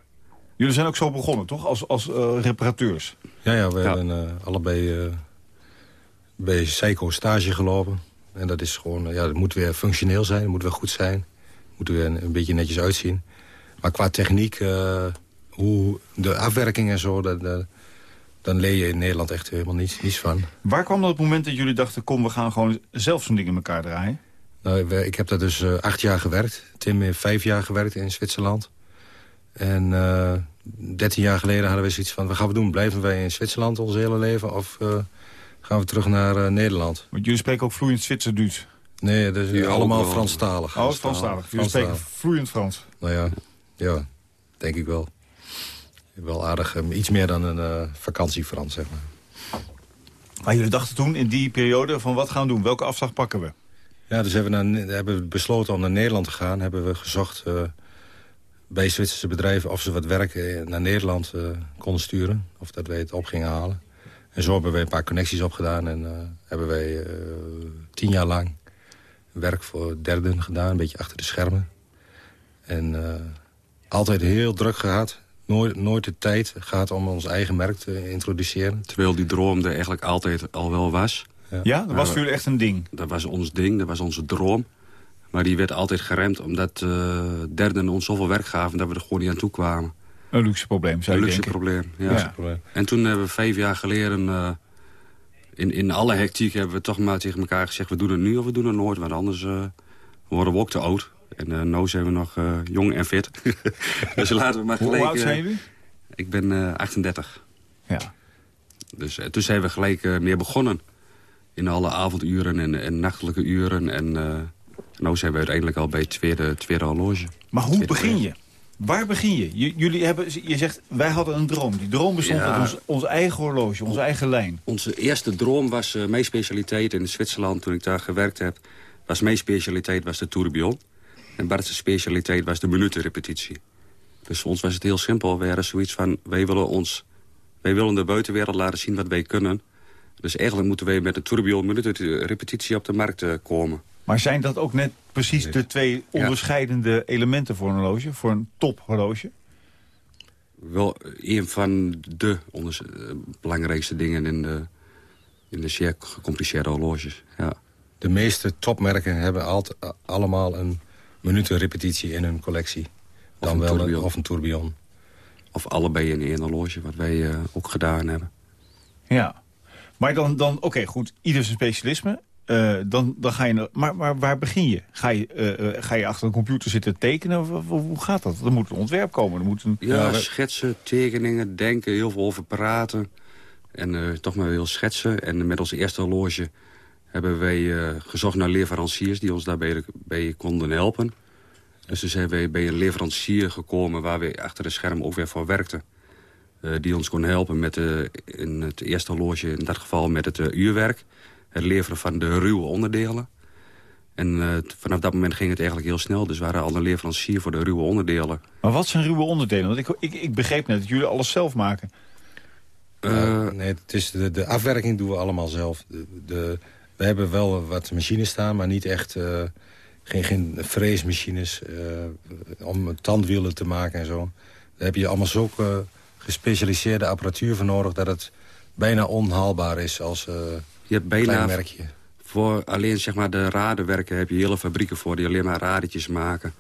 Speaker 3: Jullie zijn ook zo begonnen, toch? Als, als eh, reparateurs.
Speaker 4: Ja, ja we
Speaker 5: Ja.
Speaker 4: hebben eh, allebei eh, bij Seiko stage gelopen. En dat is gewoon, ja, het moet weer functioneel zijn, het moet weer goed zijn. Het moet er weer een, een beetje netjes uitzien. Maar qua techniek, hoe de afwerking en zo, dat, dat- dan leer je in Nederland echt helemaal niets, niets van.
Speaker 3: Waar kwam dat het moment dat jullie dachten... kom, we gaan gewoon zelf zo'n ding in elkaar draaien?
Speaker 4: Nou, ik heb daar dus acht jaar gewerkt. Tim heeft vijf jaar gewerkt in Zwitserland. En eh, dertien jaar geleden hadden we zoiets van... wat gaan we doen? Blijven wij in Zwitserland ons hele leven? Of eh, gaan we terug naar eh, Nederland?
Speaker 3: Want jullie spreken ook vloeiend Zwitserduits.
Speaker 4: Nee, dat is
Speaker 5: Ja,
Speaker 4: allemaal. Franstalig.
Speaker 3: Oh, Franstalig. Jullie spreken vloeiend Frans.
Speaker 4: Nou ja, ja, denk ik wel. Wel aardig, eh, iets meer dan een eh vakantiefrans, zeg maar.
Speaker 3: Maar jullie dachten toen in die periode van wat gaan we doen? Welke afslag pakken we?
Speaker 4: Ja, dus hebben we, naar, hebben we besloten om naar Nederland te gaan. Hebben we gezocht eh, bij Zwitserse bedrijven of ze wat werk eh, naar Nederland eh, konden sturen. Of dat wij het op gingen halen. En zo hebben wij een paar connecties opgedaan. En eh, hebben wij eh, tien jaar lang werk voor derden gedaan. Een beetje achter de schermen. En eh, altijd heel druk gehad. Nooit, nooit de tijd gehad om ons eigen merk te introduceren.
Speaker 5: Terwijl die droom er eigenlijk altijd al wel was.
Speaker 3: Ja, dat was voor jullie echt een ding.
Speaker 5: Dat was ons ding, dat was onze droom. Maar die werd altijd geremd omdat eh derden ons zoveel werk gaven... dat we er gewoon niet aan toe kwamen.
Speaker 3: Een luxe probleem, zou
Speaker 5: Een
Speaker 3: je
Speaker 5: luxe
Speaker 3: denken.
Speaker 5: probleem, ja.
Speaker 3: Ja.
Speaker 5: En toen hebben we vijf jaar geleden... eh, in, in alle hectiek hebben we toch maar tegen elkaar gezegd... we doen het nu of we doen het nooit, want anders eh, worden we ook te oud. En eh nu zijn we nog eh, jong en fit. [LAUGHS] dus laten we maar
Speaker 3: Hoe
Speaker 5: gelijk...
Speaker 3: oud
Speaker 5: eh,
Speaker 3: zijn jullie?
Speaker 5: Ik ben eh 38.
Speaker 3: Ja.
Speaker 5: Dus eh, toen zijn we gelijk meer begonnen. In alle avonduren en, en nachtelijke uren. En nu zijn we uiteindelijk al bij het tweede, tweede horloge.
Speaker 3: Maar hoe
Speaker 5: Tweede
Speaker 3: begin je? Waar begin je? J- jullie hebben, je zegt, wij hadden een droom. Die droom bestond
Speaker 5: Ja.
Speaker 3: uit ons, ons eigen horloge, onze eigen lijn.
Speaker 5: Onze eerste droom was eh mijn specialiteit in Zwitserland toen ik daar gewerkt heb. Was mijn specialiteit was de tourbillon. En Bart's specialiteit was de minutenrepetitie. Dus voor ons was het heel simpel. We hadden zoiets van, wij willen, ons, wij willen de buitenwereld laten zien wat wij kunnen. Dus eigenlijk moeten wij met de tourbillon minutenrepetitie op de markt eh, komen.
Speaker 3: Maar zijn dat ook net precies de twee onderscheidende elementen voor een horloge? Voor een tophorloge?
Speaker 5: Wel een van de eh, belangrijkste dingen in de, in de zeer gecompliceerde horloges. Ja.
Speaker 4: de meeste topmerken hebben altijd, a- allemaal een minutenrepetitie in hun collectie.
Speaker 5: Of
Speaker 4: Dan
Speaker 5: een
Speaker 4: wel een,
Speaker 5: tourbillon.
Speaker 4: of een tourbillon.
Speaker 5: Of allebei in één horloge, wat wij eh, ook gedaan hebben.
Speaker 3: Ja. Maar dan, dan oké, goed, ieder zijn specialisme. Eh, dan, dan ga je, maar, maar waar begin je? Ga je, eh, eh, ga je achter een computer zitten tekenen? Of, of- hoe gaat dat? Er moet een ontwerp komen. Er moet een...
Speaker 5: Ja, schetsen, tekeningen, denken, heel veel over praten. En toch maar heel schetsen. En met ons eerste horloge hebben wij gezocht naar leveranciers... die ons daarbij bij konden helpen. Dus toen zijn wij bij een leverancier gekomen... waar we achter de scherm ook weer voor werkten. Die ons kon helpen met in het eerste horloge... in dat geval met het uurwerk. Het leveren van de ruwe onderdelen. En eh, vanaf dat moment ging het eigenlijk heel snel. Dus we waren al een leverancier voor de ruwe onderdelen.
Speaker 3: Maar wat zijn ruwe onderdelen? Want ik, ik, ik begreep net dat jullie alles zelf maken.
Speaker 5: Eh,
Speaker 4: nee, het is de, de afwerking doen we allemaal zelf. De, de, we hebben wel wat machines staan, maar niet echt... eh, geen, geen freesmachines eh, om tandwielen te maken en zo. Daar heb je allemaal zulke gespecialiseerde apparatuur voor nodig... dat het bijna onhaalbaar is als eh
Speaker 5: je hebt
Speaker 4: klein
Speaker 5: bijna
Speaker 4: merkje.
Speaker 5: voor alleen zeg maar, de radenwerken heb je hele fabrieken voor die alleen maar radetjes maken.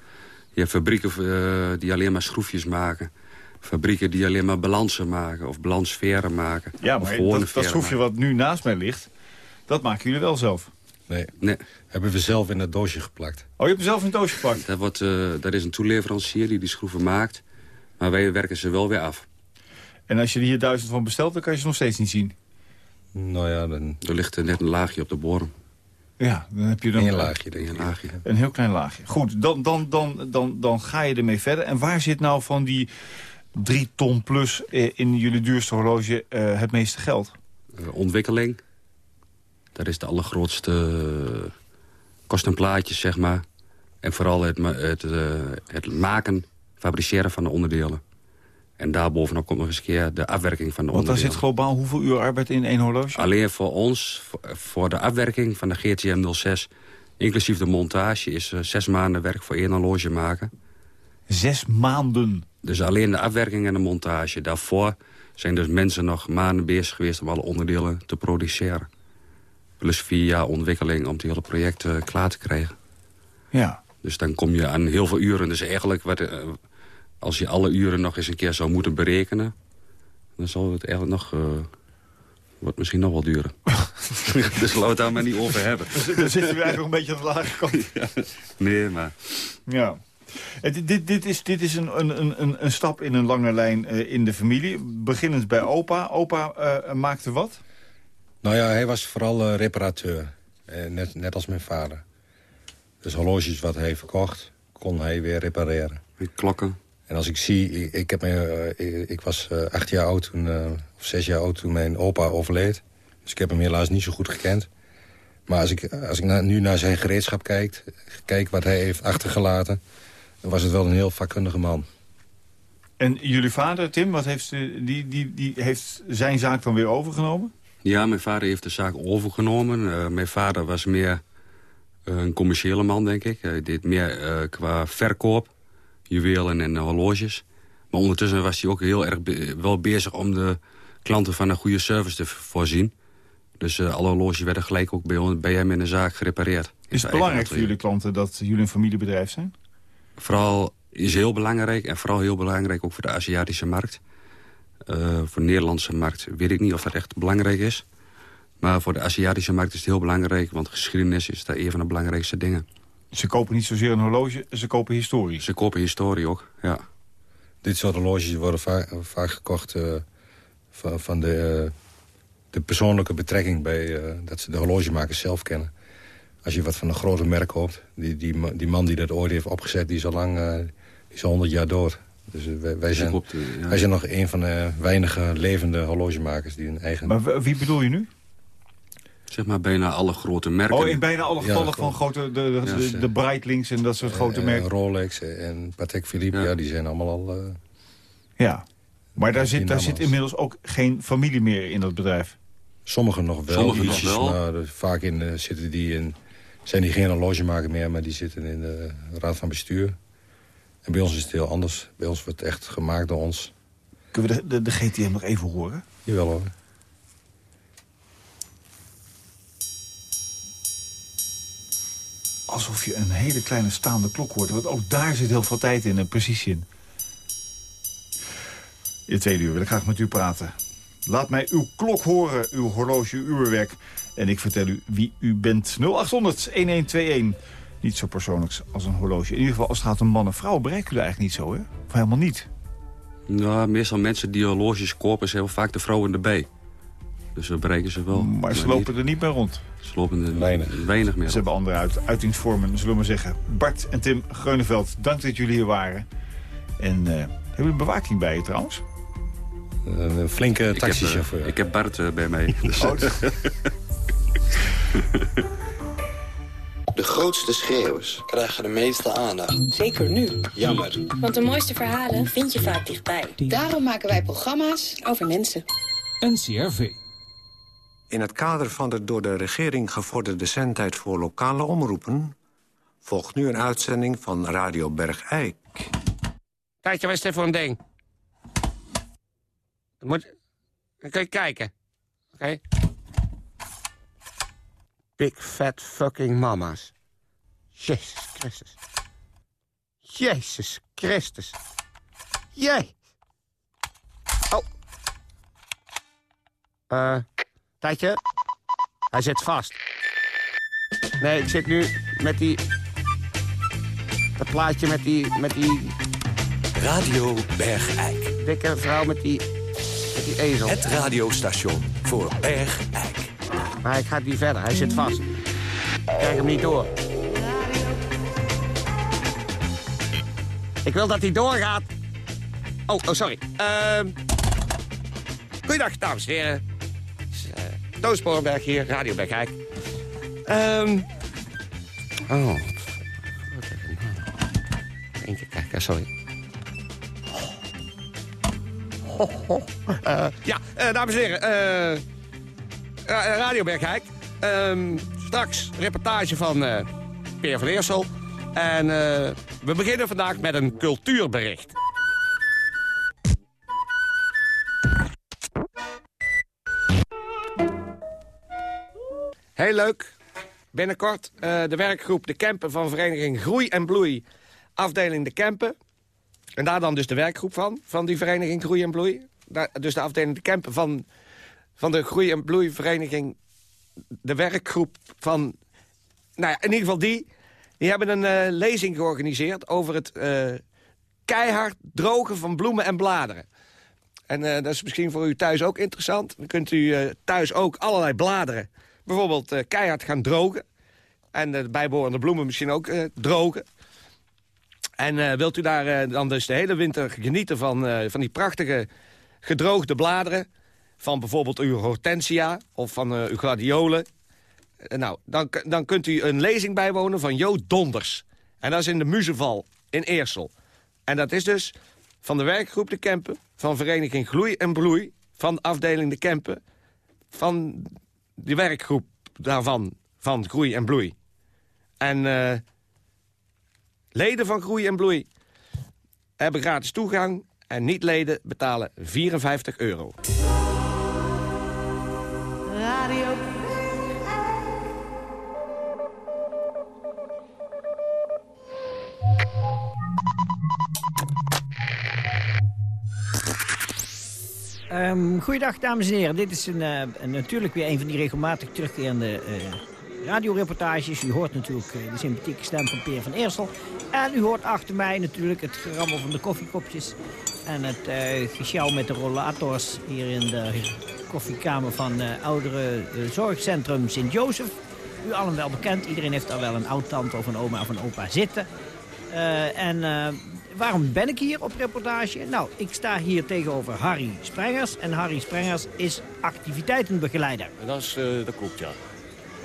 Speaker 5: Je hebt fabrieken eh, die alleen maar schroefjes maken. Fabrieken die alleen maar balansen maken of balansveren maken.
Speaker 3: Ja, maar dat, dat schroefje
Speaker 5: maken.
Speaker 3: wat nu naast mij ligt... dat maken jullie wel zelf.
Speaker 4: Nee,
Speaker 5: Nee,
Speaker 4: hebben we zelf in het doosje geplakt.
Speaker 3: Oh, je hebt hem zelf in het doosje gepakt.
Speaker 5: dat, wordt, eh, dat is een toeleverancier die die schroeven maakt. Maar wij werken ze wel weer af.
Speaker 3: En als je er hier duizend van bestelt, dan kan je ze nog steeds niet zien.
Speaker 4: Nou ja, dan
Speaker 5: Er ligt er net een laagje op de bodem.
Speaker 3: Ja, dan heb je dan
Speaker 4: één laagje, denk
Speaker 5: Een laagje.
Speaker 3: een heel klein laagje. Goed, dan, dan, dan, dan, dan ga je ermee verder. En waar zit nou van die drie ton plus eh, in jullie duurste horloge eh, het meeste geld?
Speaker 5: Eh, ontwikkeling. Dat is de allergrootste eh, kostenplaatjes, zeg maar. En vooral het, het, het maken, fabriceren van de onderdelen. En daarbovenop komt nog eens een keer de afwerking van de
Speaker 3: Want daar
Speaker 5: onderdelen.
Speaker 3: zit globaal hoeveel uur arbeid in één horloge?
Speaker 5: Alleen voor ons, voor, voor de afwerking van de GTM 06... inclusief de montage, is eh, zes maanden werk voor één horloge maken.
Speaker 3: Zes maanden.
Speaker 5: Dus alleen de afwerking en de montage. Daarvoor zijn dus mensen nog maanden bezig geweest... om alle onderdelen te produceren. Plus vier jaar ontwikkeling om het hele project eh, klaar te krijgen.
Speaker 3: Ja.
Speaker 5: Dus dan kom je aan heel veel uren. Dus eigenlijk, wat, eh, als je alle uren nog eens een keer zou moeten berekenen... dan zal het eigenlijk nog... eh, wordt misschien nog wel duren. [LAUGHS] dus laten we het daar maar niet over hebben.
Speaker 3: Dan zitten we eigenlijk nog een beetje aan de lage kant. [LAUGHS]
Speaker 5: Nee, maar...
Speaker 3: Ja. Eh, Dit, dit, dit is, dit is een, een, een, een stap in een lange lijn eh, in de familie. Beginnend bij opa. Opa eh, maakte wat?
Speaker 4: Nou ja, hij was vooral reparateur. Eh, net, net als mijn vader. Dus horloges wat hij verkocht, kon hij weer repareren.
Speaker 5: Klokken.
Speaker 4: En als ik zie, ik, ik, heb me, eh, ik, ik was eh, acht jaar oud toen, eh, of zes jaar oud toen mijn opa overleed. Dus ik heb hem helaas niet zo goed gekend. Maar als ik, als ik na- nu naar zijn gereedschap kijk, kijk wat hij heeft achtergelaten... dan was het wel een heel vakkundige man.
Speaker 3: En jullie vader, Tim, wat heeft, die, die, die heeft zijn zaak dan weer overgenomen?
Speaker 5: Ja, mijn vader heeft de zaak overgenomen. Eh, mijn vader was meer een commerciële man, denk ik. Hij deed meer eh, qua verkoop, juwelen en eh, horloges. Maar ondertussen was hij ook heel erg be- wel bezig om de klanten van een goede service te voorzien. Dus eh, alle horloges werden gelijk ook bij, bij hem in de zaak gerepareerd.
Speaker 3: Is het belangrijk voor jullie klanten dat jullie een familiebedrijf zijn?
Speaker 5: Vooral is heel belangrijk en vooral heel belangrijk ook voor de Aziatische markt. Eh, voor de Nederlandse markt weet ik niet of dat echt belangrijk is. Maar voor de Aziatische markt is het heel belangrijk, want geschiedenis is daar een van de belangrijkste dingen.
Speaker 3: Ze kopen niet zozeer een horloge, ze kopen historie.
Speaker 5: Ze kopen historie ook, ja.
Speaker 4: Dit soort horloges worden vaak, vaak gekocht eh, van, van de, eh, de persoonlijke betrekking... Bij, eh, dat ze de horlogemakers zelf kennen. Als je wat van een grote merk koopt... die, die, die man die dat ooit heeft opgezet, die is al lang eh, die is al 100 jaar dood. Dus wij, zijn,
Speaker 5: koopt, ja.
Speaker 4: wij zijn nog een van de weinige levende horlogemakers... die een eigen...
Speaker 3: Maar wie bedoel je nu?
Speaker 5: Zeg maar bijna alle grote merken.
Speaker 3: Oh, in bijna alle gevallen van grote, de, de,
Speaker 5: Ja,
Speaker 3: de, Breitlings en dat soort grote
Speaker 4: Eh,
Speaker 3: merken.
Speaker 4: Rolex en Patek Philippe,
Speaker 5: Ja.
Speaker 4: die zijn allemaal al... eh,
Speaker 3: Ja. Maar daar zit, daar zit inmiddels ook geen familie meer in dat bedrijf.
Speaker 4: Sommigen nog wel,
Speaker 5: Sommigen nog wel.
Speaker 4: maar eh, vaak in, eh, zitten die in, zijn die geen horlogemaker meer, maar die zitten in de raad van bestuur. En bij ons is het heel anders. Bij ons wordt het echt gemaakt door ons.
Speaker 3: Kunnen we de, de, de GTM nog even horen?
Speaker 4: Jawel hoor.
Speaker 3: Alsof je een hele kleine staande klok hoort. Want ook daar zit heel veel tijd in en precisie in. In tweede uur wil ik graag met u praten. Laat mij uw klok horen, uw horloge, uw uurwerk. En ik vertel u wie u bent. 0800-1121. Niet zo persoonlijks als een horloge. In ieder geval als het gaat om mannen. Vrouwen bereiken u eigenlijk niet zo, hè? Of helemaal niet.
Speaker 5: Ja, meestal mensen die horloges kopen, zijn vaak de vrouwen erbij. Dus we bereiken ze wel.
Speaker 3: Maar ze lopen er niet meer rond.
Speaker 5: Ze lopen er
Speaker 4: Weinig.
Speaker 5: weinig meer.
Speaker 3: Ze hebben andere uit, uitingsvormen, zullen we maar zeggen. Bart en Tim Greuneveld, dank dat jullie hier waren. En eh hebben jullie bewaking bij je trouwens?
Speaker 4: Een, een flinke
Speaker 5: Ik heb, eh,
Speaker 4: taxichauffeur.
Speaker 5: ik heb Bart eh, bij mij. Dus, [LAUGHS]
Speaker 3: Oh, [LAUGHS]
Speaker 9: De grootste schreeuwers krijgen de meeste aandacht.
Speaker 6: Zeker nu.
Speaker 9: Jammer.
Speaker 6: Want de mooiste verhalen vind je vaak dichtbij. Daarom maken wij programma's over mensen.
Speaker 10: NCRV.
Speaker 11: In het kader van de door de regering gevorderde zendtijd voor lokale omroepen... volgt nu een uitzending van Radio Bergijk.
Speaker 12: Kijk, wat is dit voor een ding? Moet... Dan kun je kijken. Oké? Big fat fucking mama's. Jezus Christus. Jezus Christus. Jee. Oh. Eh, tijdje. Hij zit vast. Nee, ik zit nu met die... Dat plaatje met die... Met die
Speaker 10: Radio Bergijk.
Speaker 12: dikke vrouw met die, met die ezel.
Speaker 10: Het radiostation voor Bergijk.
Speaker 12: Maar ik ga niet verder, hij zit vast. Ik krijg hem niet door. Ik wil dat hij doorgaat. Oh, oh sorry. Ehm goeiedag, dames en heren. Uh, Toon Sporenberg hier, Radio Bergijk. Ehm oh. Eentje kijken, sorry. Eh, ja, eh, dames en heren. Ra- Radio Bergijk. Ehm, straks reportage van Peer van Eersel. En we beginnen vandaag met een cultuurbericht. Heel leuk. Binnenkort eh, de werkgroep De Kempen van vereniging Groei en Bloei. Afdeling De Kempen. En daar dan dus de werkgroep van, van die vereniging Groei en Bloei. Daar, dus de afdeling De Kempen van, van de Groei en Bloei vereniging. De werkgroep van, nou ja, in ieder geval die. Die hebben een eh, lezing georganiseerd over het eh, keihard drogen van bloemen en bladeren. En dat is misschien voor u thuis ook interessant. Dan kunt u thuis ook allerlei bladeren bijvoorbeeld eh, keihard gaan drogen. En de bijbehorende bloemen misschien ook eh, drogen. En eh, wilt u daar dan dus de hele winter genieten van, van die prachtige gedroogde bladeren... van bijvoorbeeld uw hortensia of van uw gladiolen... Nou, dan, dan kunt u een lezing bijwonen van Jo Donders. En dat is in de Muzeval in Eersel. En dat is dus van de werkgroep De Kempen... van vereniging Gloei en Bloei... van de afdeling De Kempen... van die werkgroep daarvan, van Groei en Bloei. En eh, leden van Groei en Bloei hebben gratis toegang... en niet-leden betalen 54 euro.
Speaker 13: Ehm goeiedag, dames en heren. Dit is eh, een- natuurlijk weer een van die regelmatig terugkerende eh radioreportages. U hoort natuurlijk eh, de sympathieke stem van Peer van Eersel. En u hoort achter mij natuurlijk het gerammel van de koffiekopjes. En het eh gesjouw met de rollators hier in de koffiekamer van oudere zorgcentrum Sint-Jozef. U allen wel bekend. Iedereen heeft daar wel een oud-tante of een oma of een opa zitten. En waarom ben ik hier op reportage? Nou, ik sta hier tegenover Harry Sprengers. En Harry Sprengers is activiteitenbegeleider.
Speaker 14: Dat, is, eh, dat klopt, ja.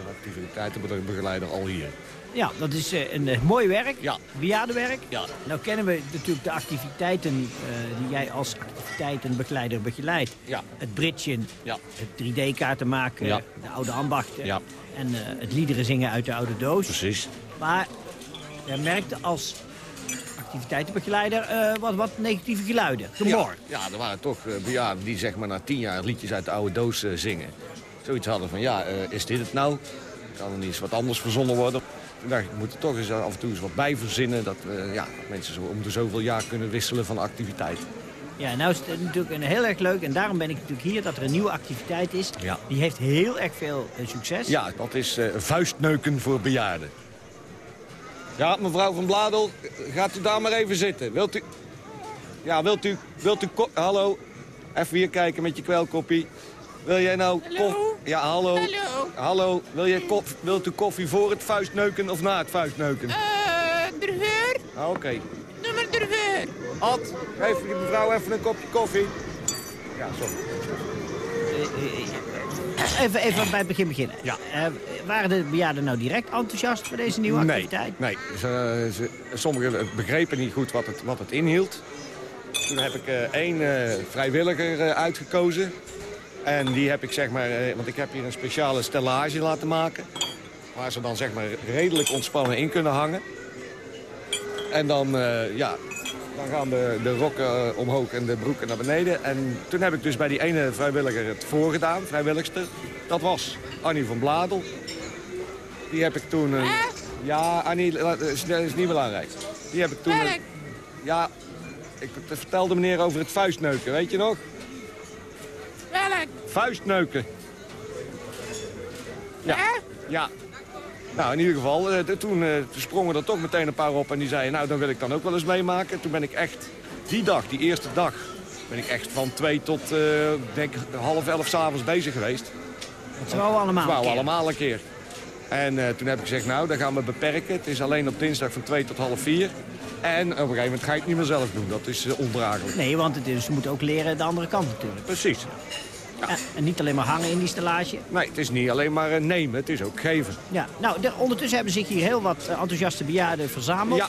Speaker 14: Activiteitenbegeleider al hier.
Speaker 13: Ja, dat is eh, een eh, mooi werk.
Speaker 14: Ja.
Speaker 13: Bejaardenwerk.
Speaker 14: Ja.
Speaker 13: Nou kennen we natuurlijk de activiteiten die jij als activiteitenbegeleider begeleidt.
Speaker 14: Ja.
Speaker 13: Het bridgen,
Speaker 14: Ja.
Speaker 13: het 3D-kaarten maken,
Speaker 14: Ja.
Speaker 13: de oude ambachten.
Speaker 14: Ja.
Speaker 13: En het liederen zingen uit de oude doos.
Speaker 14: Precies.
Speaker 13: Maar jij merkte als activiteitenbegeleider eh, wat, wat negatieve geluiden.
Speaker 14: Ja,
Speaker 13: Gemor.
Speaker 14: ja, er waren toch eh, bejaarden die zeg maar na tien jaar liedjes uit de oude doos eh, zingen. Zoiets hadden van, ja, eh, is dit het nou? Kan er niet eens wat anders verzonnen worden? toen dacht ik, we moeten toch eens af en toe eens wat bij verzinnen. Dat ja, mensen zo om de zoveel jaar kunnen wisselen van activiteit.
Speaker 13: Ja, nou is het natuurlijk een heel erg leuk. En daarom ben ik natuurlijk hier dat er een nieuwe activiteit is.
Speaker 14: Ja.
Speaker 13: Die heeft heel erg veel eh, succes.
Speaker 14: Ja, dat is eh, vuistneuken voor bejaarden. Ja, mevrouw van Bladel, gaat u daar maar even zitten. Wilt u... Ja, wilt u... Wilt u ko- hallo? Even hier kijken met je kwelkoppie. Wil jij nou... koff- Ja, hallo.
Speaker 15: Hallo.
Speaker 14: Hallo. Wil jij koff... Wilt u koffie voor het vuistneuken of na het vuistneuken?
Speaker 15: Eh, Drveur,
Speaker 14: Ah, Oké.
Speaker 15: maar drveur.
Speaker 14: Ad, geef die mevrouw even een kopje koffie. Ja, sorry.
Speaker 13: Even, even bij het begin beginnen.
Speaker 14: Ja.
Speaker 13: Eh, waren de bejaarden nou direct enthousiast voor deze nieuwe
Speaker 14: Nee,
Speaker 13: activiteit?
Speaker 14: nee. Ze, ze, sommigen begrepen niet goed wat het, wat het inhield. Toen heb ik eh, één eh, vrijwilliger uitgekozen. En die heb ik zeg maar, want ik heb hier een speciale stellage laten maken. Waar ze dan zeg maar redelijk ontspannen in kunnen hangen. En dan, ja, dan gaan de, de rokken eh, omhoog en de broeken naar beneden. En toen heb ik dus bij die ene vrijwilliger het voorgedaan, vrijwilligster. Dat was Annie van Bladel. Die heb ik toen... een- ja, Annie, laat- dat is, dat is niet belangrijk. Die heb ik toen... een- ja, ik vertelde meneer over het vuistneuken, weet je nog?
Speaker 15: Welk?
Speaker 14: Vuistneuken. Ja. Ja. Nou, in ieder geval, eh, toen, eh, toen sprongen er toch meteen een paar op en die zeiden... nou, dan wil ik dan ook wel eens meemaken. Toen ben ik echt, die dag, die eerste dag... ben ik echt van twee tot, eh, denk half elf s'avonds bezig geweest.
Speaker 13: Het wou allemaal
Speaker 14: Het wou
Speaker 13: een keer.
Speaker 14: allemaal een keer. En toen heb ik gezegd, nou, dan gaan we beperken. Het is alleen op dinsdag van twee tot half vier. En op een gegeven moment ga ik het niet meer zelf doen. Dat is uh, ondraaglijk.
Speaker 13: Nee, want het is, ze moeten ook leren de andere kant natuurlijk.
Speaker 14: Precies.
Speaker 13: En, en niet alleen maar hangen in die stellage.
Speaker 14: Nee, het is niet alleen maar eh, nemen, het is ook geven.
Speaker 13: Ja, nou, de- ondertussen hebben zich hier heel wat eh, enthousiaste bejaarden verzameld.
Speaker 14: Ja.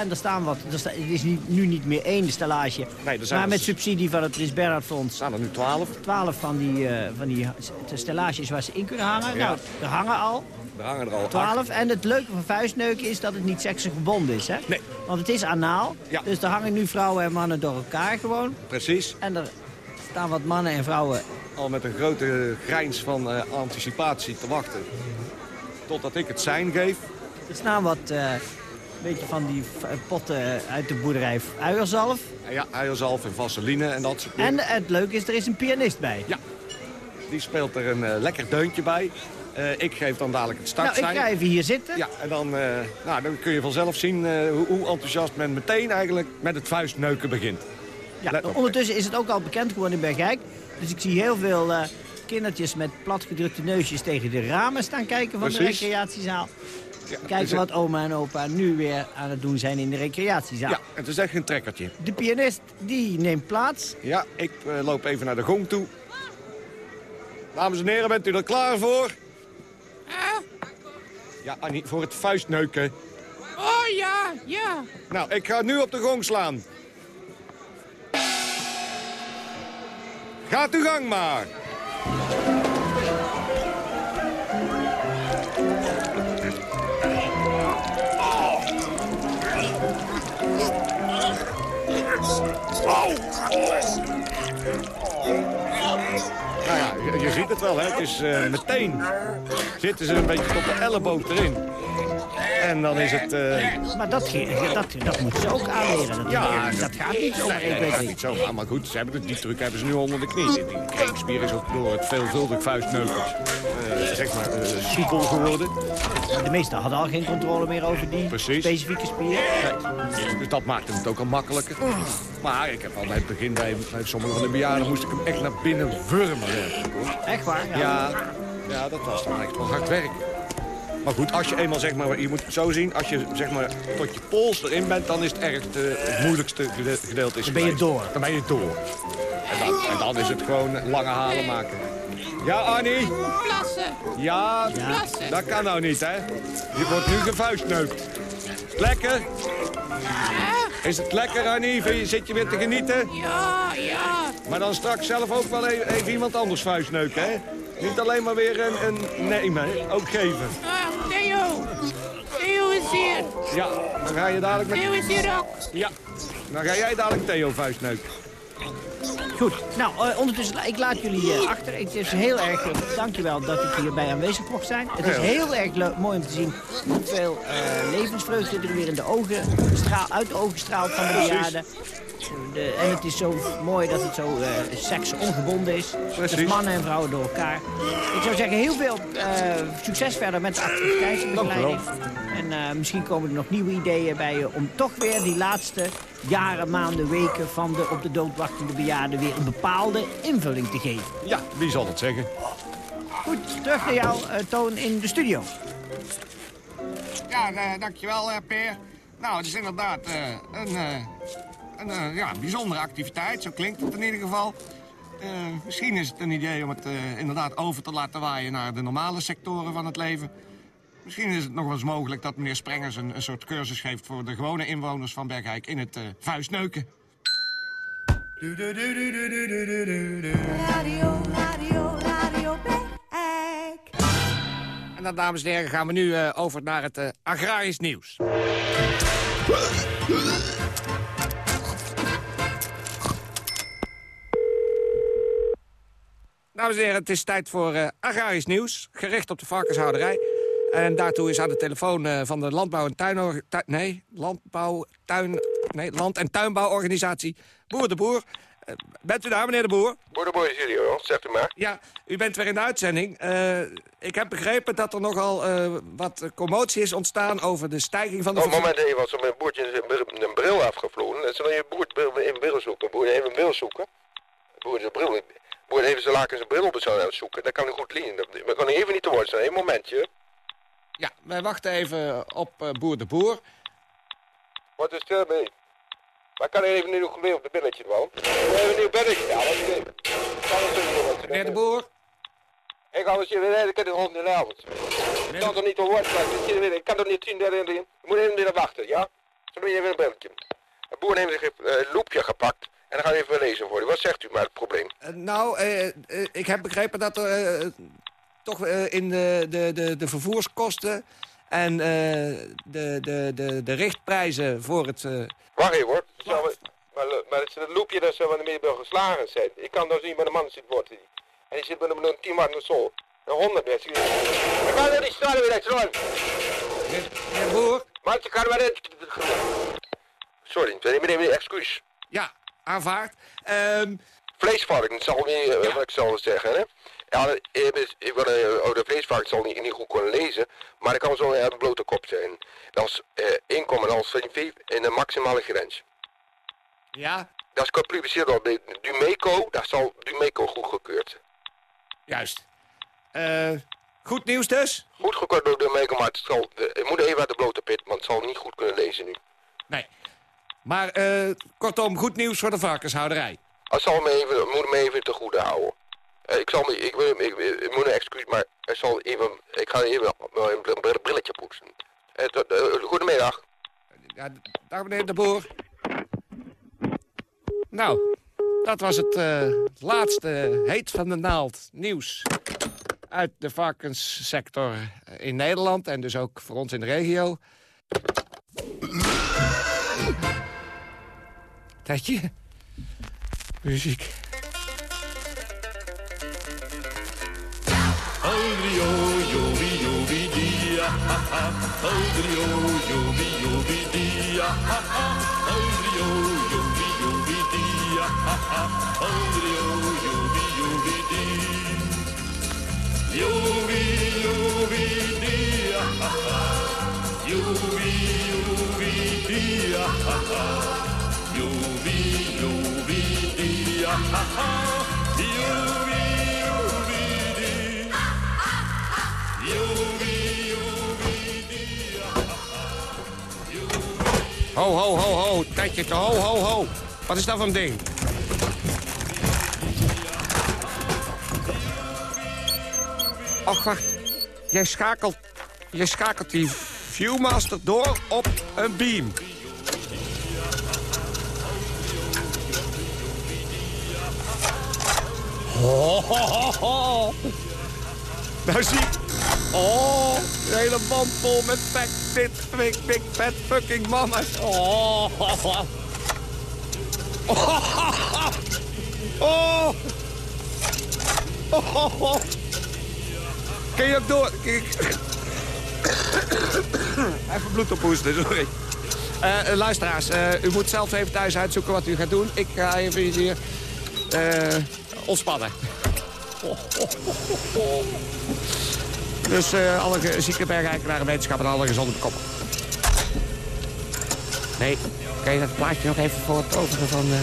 Speaker 13: En er staan wat, er sta- het is niet, nu niet meer één stellage.
Speaker 14: Nee, er zijn
Speaker 13: maar met subsidie van het Prins Bernhard Fonds.
Speaker 14: staan er nu twaalf.
Speaker 13: Twaalf van die, eh, van die st- stellages waar ze in kunnen hangen.
Speaker 14: Ja.
Speaker 13: Nou, er hangen al.
Speaker 14: Er hangen er al
Speaker 13: Twaalf.
Speaker 14: acht.
Speaker 13: En het leuke van vuistneuken is dat het niet seksgebonden is, hè?
Speaker 14: Nee.
Speaker 13: Want het is anaal.
Speaker 14: Ja.
Speaker 13: Dus er hangen nu vrouwen en mannen door elkaar gewoon.
Speaker 14: Precies.
Speaker 13: En er staan wat mannen en vrouwen...
Speaker 14: Al met een grote grijns van eh, anticipatie te wachten. Totdat ik het sein geef.
Speaker 13: Er staan wat... eh, beetje van die potten uit de boerderij uierzalf.
Speaker 14: Ja, eierzalf en vaseline en dat soort dingen.
Speaker 13: En het leuke is, er is een pianist bij.
Speaker 14: Ja, die speelt er een eh, lekker deuntje bij. Ik geef dan dadelijk het
Speaker 13: Nou, ik
Speaker 14: startsein.
Speaker 13: ga even hier zitten.
Speaker 14: Ja, en dan, nou, dan kun je vanzelf zien hoe, hoe enthousiast men meteen eigenlijk met het vuistneuken begint.
Speaker 13: Ja, ondertussen is het ook al bekend geworden in Bergijk. Dus ik zie heel veel eh, kindertjes met platgedrukte neusjes tegen de ramen staan kijken van de recreatiezaal.
Speaker 14: Ja,
Speaker 13: Kijken
Speaker 14: is-
Speaker 13: wat oma en opa nu weer aan het doen zijn in de recreatiezaal.
Speaker 14: Ja, het is echt een trekkertje.
Speaker 13: De pianist die neemt plaats.
Speaker 14: Ja, ik eh, loop even naar de gong toe. Dames en heren, bent u er klaar voor? Ja, Annie, voor het vuistneuken.
Speaker 15: Oh ja, ja.
Speaker 14: Nou, ik ga nu op de gong slaan. Gaat uw gang maar. Nou ja, je, ziet het wel, hè. Het is eh, meteen zitten ze een beetje tot de elleboog erin. En dan is het... eh,
Speaker 13: Maar dat, dat, dat moeten ze ook aanleren. Dat,
Speaker 14: Ja,
Speaker 13: dat, gaat niet zomaar
Speaker 14: Nee, dat gaat niet zomaar. Maar goed, ze hebben het, die truc hebben ze nu onder de knie. Die is ook door het veelvuldig vuistneuken eh, zeg maar, soepel geworden.
Speaker 13: De meesten hadden al geen controle meer over die
Speaker 14: Precies.
Speaker 13: specifieke spier.
Speaker 14: Dus dat maakte het ook al makkelijker. Maar ik heb al bij het begin, bij, bij sommige van de bejaarden, moest ik hem echt naar binnen wurmen.
Speaker 13: Echt waar?
Speaker 14: Ja, ja, dat was dan echt wel hard werk. Maar goed, als je eenmaal, zeg maar, je moet het zo zien, als je zeg maar tot je pols erin bent, dan is het eh, het moeilijkste gede- gedeelte. Is
Speaker 13: Dan ben je door.
Speaker 14: Dan ben je door. En dan, en dan is het gewoon lange halen maken. Ja, Annie?
Speaker 15: Plassen.
Speaker 14: Ja,
Speaker 15: Plassen.
Speaker 14: dat kan nou niet, hè? Je wordt nu gevuistneukt. Lekker? Is het lekker, Annie? Vind je- Zit je weer te genieten?
Speaker 15: Ja, ja.
Speaker 14: Maar dan straks zelf ook wel even, even iemand anders vuistneuken, hè? Niet alleen maar weer een, een nemen, ook geven.
Speaker 15: Ah, Theo. Theo is hier.
Speaker 14: Ja, dan ga je dadelijk met...
Speaker 15: Theo is hier ook.
Speaker 14: Ja, dan ga jij dadelijk Theo vuistneuken.
Speaker 13: Goed, nou, eh, ondertussen, ik laat jullie eh, achter. Het is heel erg, uh, dankjewel dat ik hierbij aanwezig mocht zijn. Het is heel erg leuk- mooi om te zien hoeveel levensvreugde er weer in de ogen straal, uit de ogen straalt van de bejaarden. De, en het is zo mooi dat het zo eh seksongebonden is. Dus
Speaker 14: Precies.
Speaker 13: mannen en vrouwen door elkaar. Ik zou zeggen, heel veel succes verder met de activiteitsbegeleiding. En misschien komen er nog nieuwe ideeën bij je om toch weer die laatste jaren, maanden, weken van de op de dood wachtende bejaarden weer een bepaalde invulling te geven.
Speaker 16: Ja, wie zal het zeggen?
Speaker 13: Goed, terug naar jou, eh, Toon, in de studio.
Speaker 14: Ja, eh, dankjewel, eh, Peer. Nou, het is inderdaad eh, een, eh, een ja, bijzondere activiteit. Zo klinkt het in ieder geval. Eh, misschien is het een idee om het eh, inderdaad over te laten waaien naar de normale sectoren van het leven. Misschien is het nog wel eens mogelijk dat meneer Sprengers een, een soort cursus geeft voor de gewone inwoners van Bergijk in het eh vuistneuken.
Speaker 17: Radio, radio, radio
Speaker 14: En dan, dames en heren, gaan we nu eh, over naar het eh, agrarisch nieuws. Dames en heren, het is tijd voor eh, agrarisch nieuws, gericht op de varkenshouderij. En daartoe is aan de telefoon eh, van de Landbouw- en Tuin... nee, Landbouw, Tuin... Nee, Land- en Tuinbouworganisatie Boer de Boer. Eh, bent u daar, meneer de Boer?
Speaker 18: Boer de Boer is jullie hoor, zegt u maar.
Speaker 14: Ja, u bent weer in de uitzending. Eh, ik heb begrepen dat er nogal wat commotie is ontstaan over de stijging van de...
Speaker 18: Oh, moment even, met een boertje een bril- een bril afgevlogen. Dan je boer een bril zoeken. Boer even een bril zoeken. Boer zijn bril. Boer even zijn laken zijn bril op zou uitzoeken. Dat kan ik goed. Dat- We kunnen even niet te woord zijn. Een momentje.
Speaker 14: Ja, wij wachten even op eh, Boer de Boer.
Speaker 18: Wat is er mee? Maar kan er even een nieuw geweer op de billetje wel? Even een nieuw belletje. Ja, wat is het
Speaker 14: Meneer de Boer?
Speaker 18: Ik ga eens hier weer ik heb de hond in de avond. Ik kan toch niet te woord zijn. Ik er Ik kan toch niet zien daarin. Je moet even weer wachten, ja? Zo doe je even een belletje. De boer heeft zich een uh, loepje gepakt. En dan gaat hij even lezen voor u. Wat zegt u maar het probleem?
Speaker 14: Eh, nou, eh, ik heb begrepen dat er eh, toch eh, in de, de, de, de vervoerskosten... en eh, de, de, de, de richtprijzen voor het...
Speaker 18: even hoor. Zou we- Maar, maar het is een loepje dat ze wanneer wel geslagen zijn. Ik kan dus niet met een man zitten worden. En die zit met een, tien man zo. Een honderd best. Ik kan er niet staan weer uit
Speaker 14: Meneer Boer?
Speaker 18: Maar ze kan maar. Sorry, meneer, excuus.
Speaker 14: Ja, aanvaard. Ehm
Speaker 18: Vleesvarken zal eh, wat ik zal zeggen, hè. Ja, ik, ben- ik wil, eh, de vleesvarken zal niet, niet goed kunnen lezen, maar ik kan zo uit een blote kop zijn. Dat is eh, inkomen als in de maximale grens.
Speaker 14: Ja,
Speaker 18: Dat is gepubliceerd door de Dumeco, dat zal Dumeco goedgekeurd.
Speaker 14: juist. Eh, goed nieuws dus?
Speaker 18: Goedgekeurd door Dumeco, maar het zal, eh, ik moet even uit de blote pit, want het zal niet goed kunnen lezen nu.
Speaker 14: Nee. Maar eh, kortom, goed nieuws voor de varkenshouderij.
Speaker 18: Het zal me even, moet me even te goede houden. Eh, ik zal me, ik, ik, moet een excuus, maar ik zal even, ik ga even een br- br- brilletje poetsen. Eh, eh, goedemiddag.
Speaker 14: Ja, dag meneer de Boer. Nou, dat was het laatste heet van de naald nieuws uit de varkenssector in Nederland en dus ook voor ons in de regio. Tijdje. Muziek.
Speaker 5: Odrio, jovi, jovi, dia, ha, ha. Odrio, jovi, jovi, dia, ha, ha. Odrio, jovi, jovi, dia, ha, ha. Odrio, jovi, jovi, di. Jovi, jovi, dia, ha, ha. Jovi, jovi, dia, ha, ha. Jovi, dia,
Speaker 14: Ho, ho, ho, ho. Tijdje, ho, ho, ho. Wat is dat voor ding? Och, wacht. Jij schakelt, jij schakelt die Viewmaster door op een beam. Ho, ho, ho, ho. Nou zie. Oh, de hele band vol met fat, fit, big, big, fat fucking mama's. Oh, oh, oh. Oh,
Speaker 12: Oh. Oh, oh, oh. Kun je ook door? Even bloed ophoesten, sorry. Eh, eh, luisteraars, eh, u moet zelf even thuis uitzoeken wat u gaat doen. Ik ga even hier eh, ontspannen. Oh, oh, oh, oh. Dus eh, alle zieke bergeikenaren wetenschap en alle gezonde koppen. Nee, kan je dat plaatje nog even voor het overen van... eh,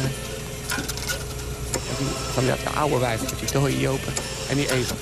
Speaker 12: van, dat oude wijf met die dode Jopen en die Eva.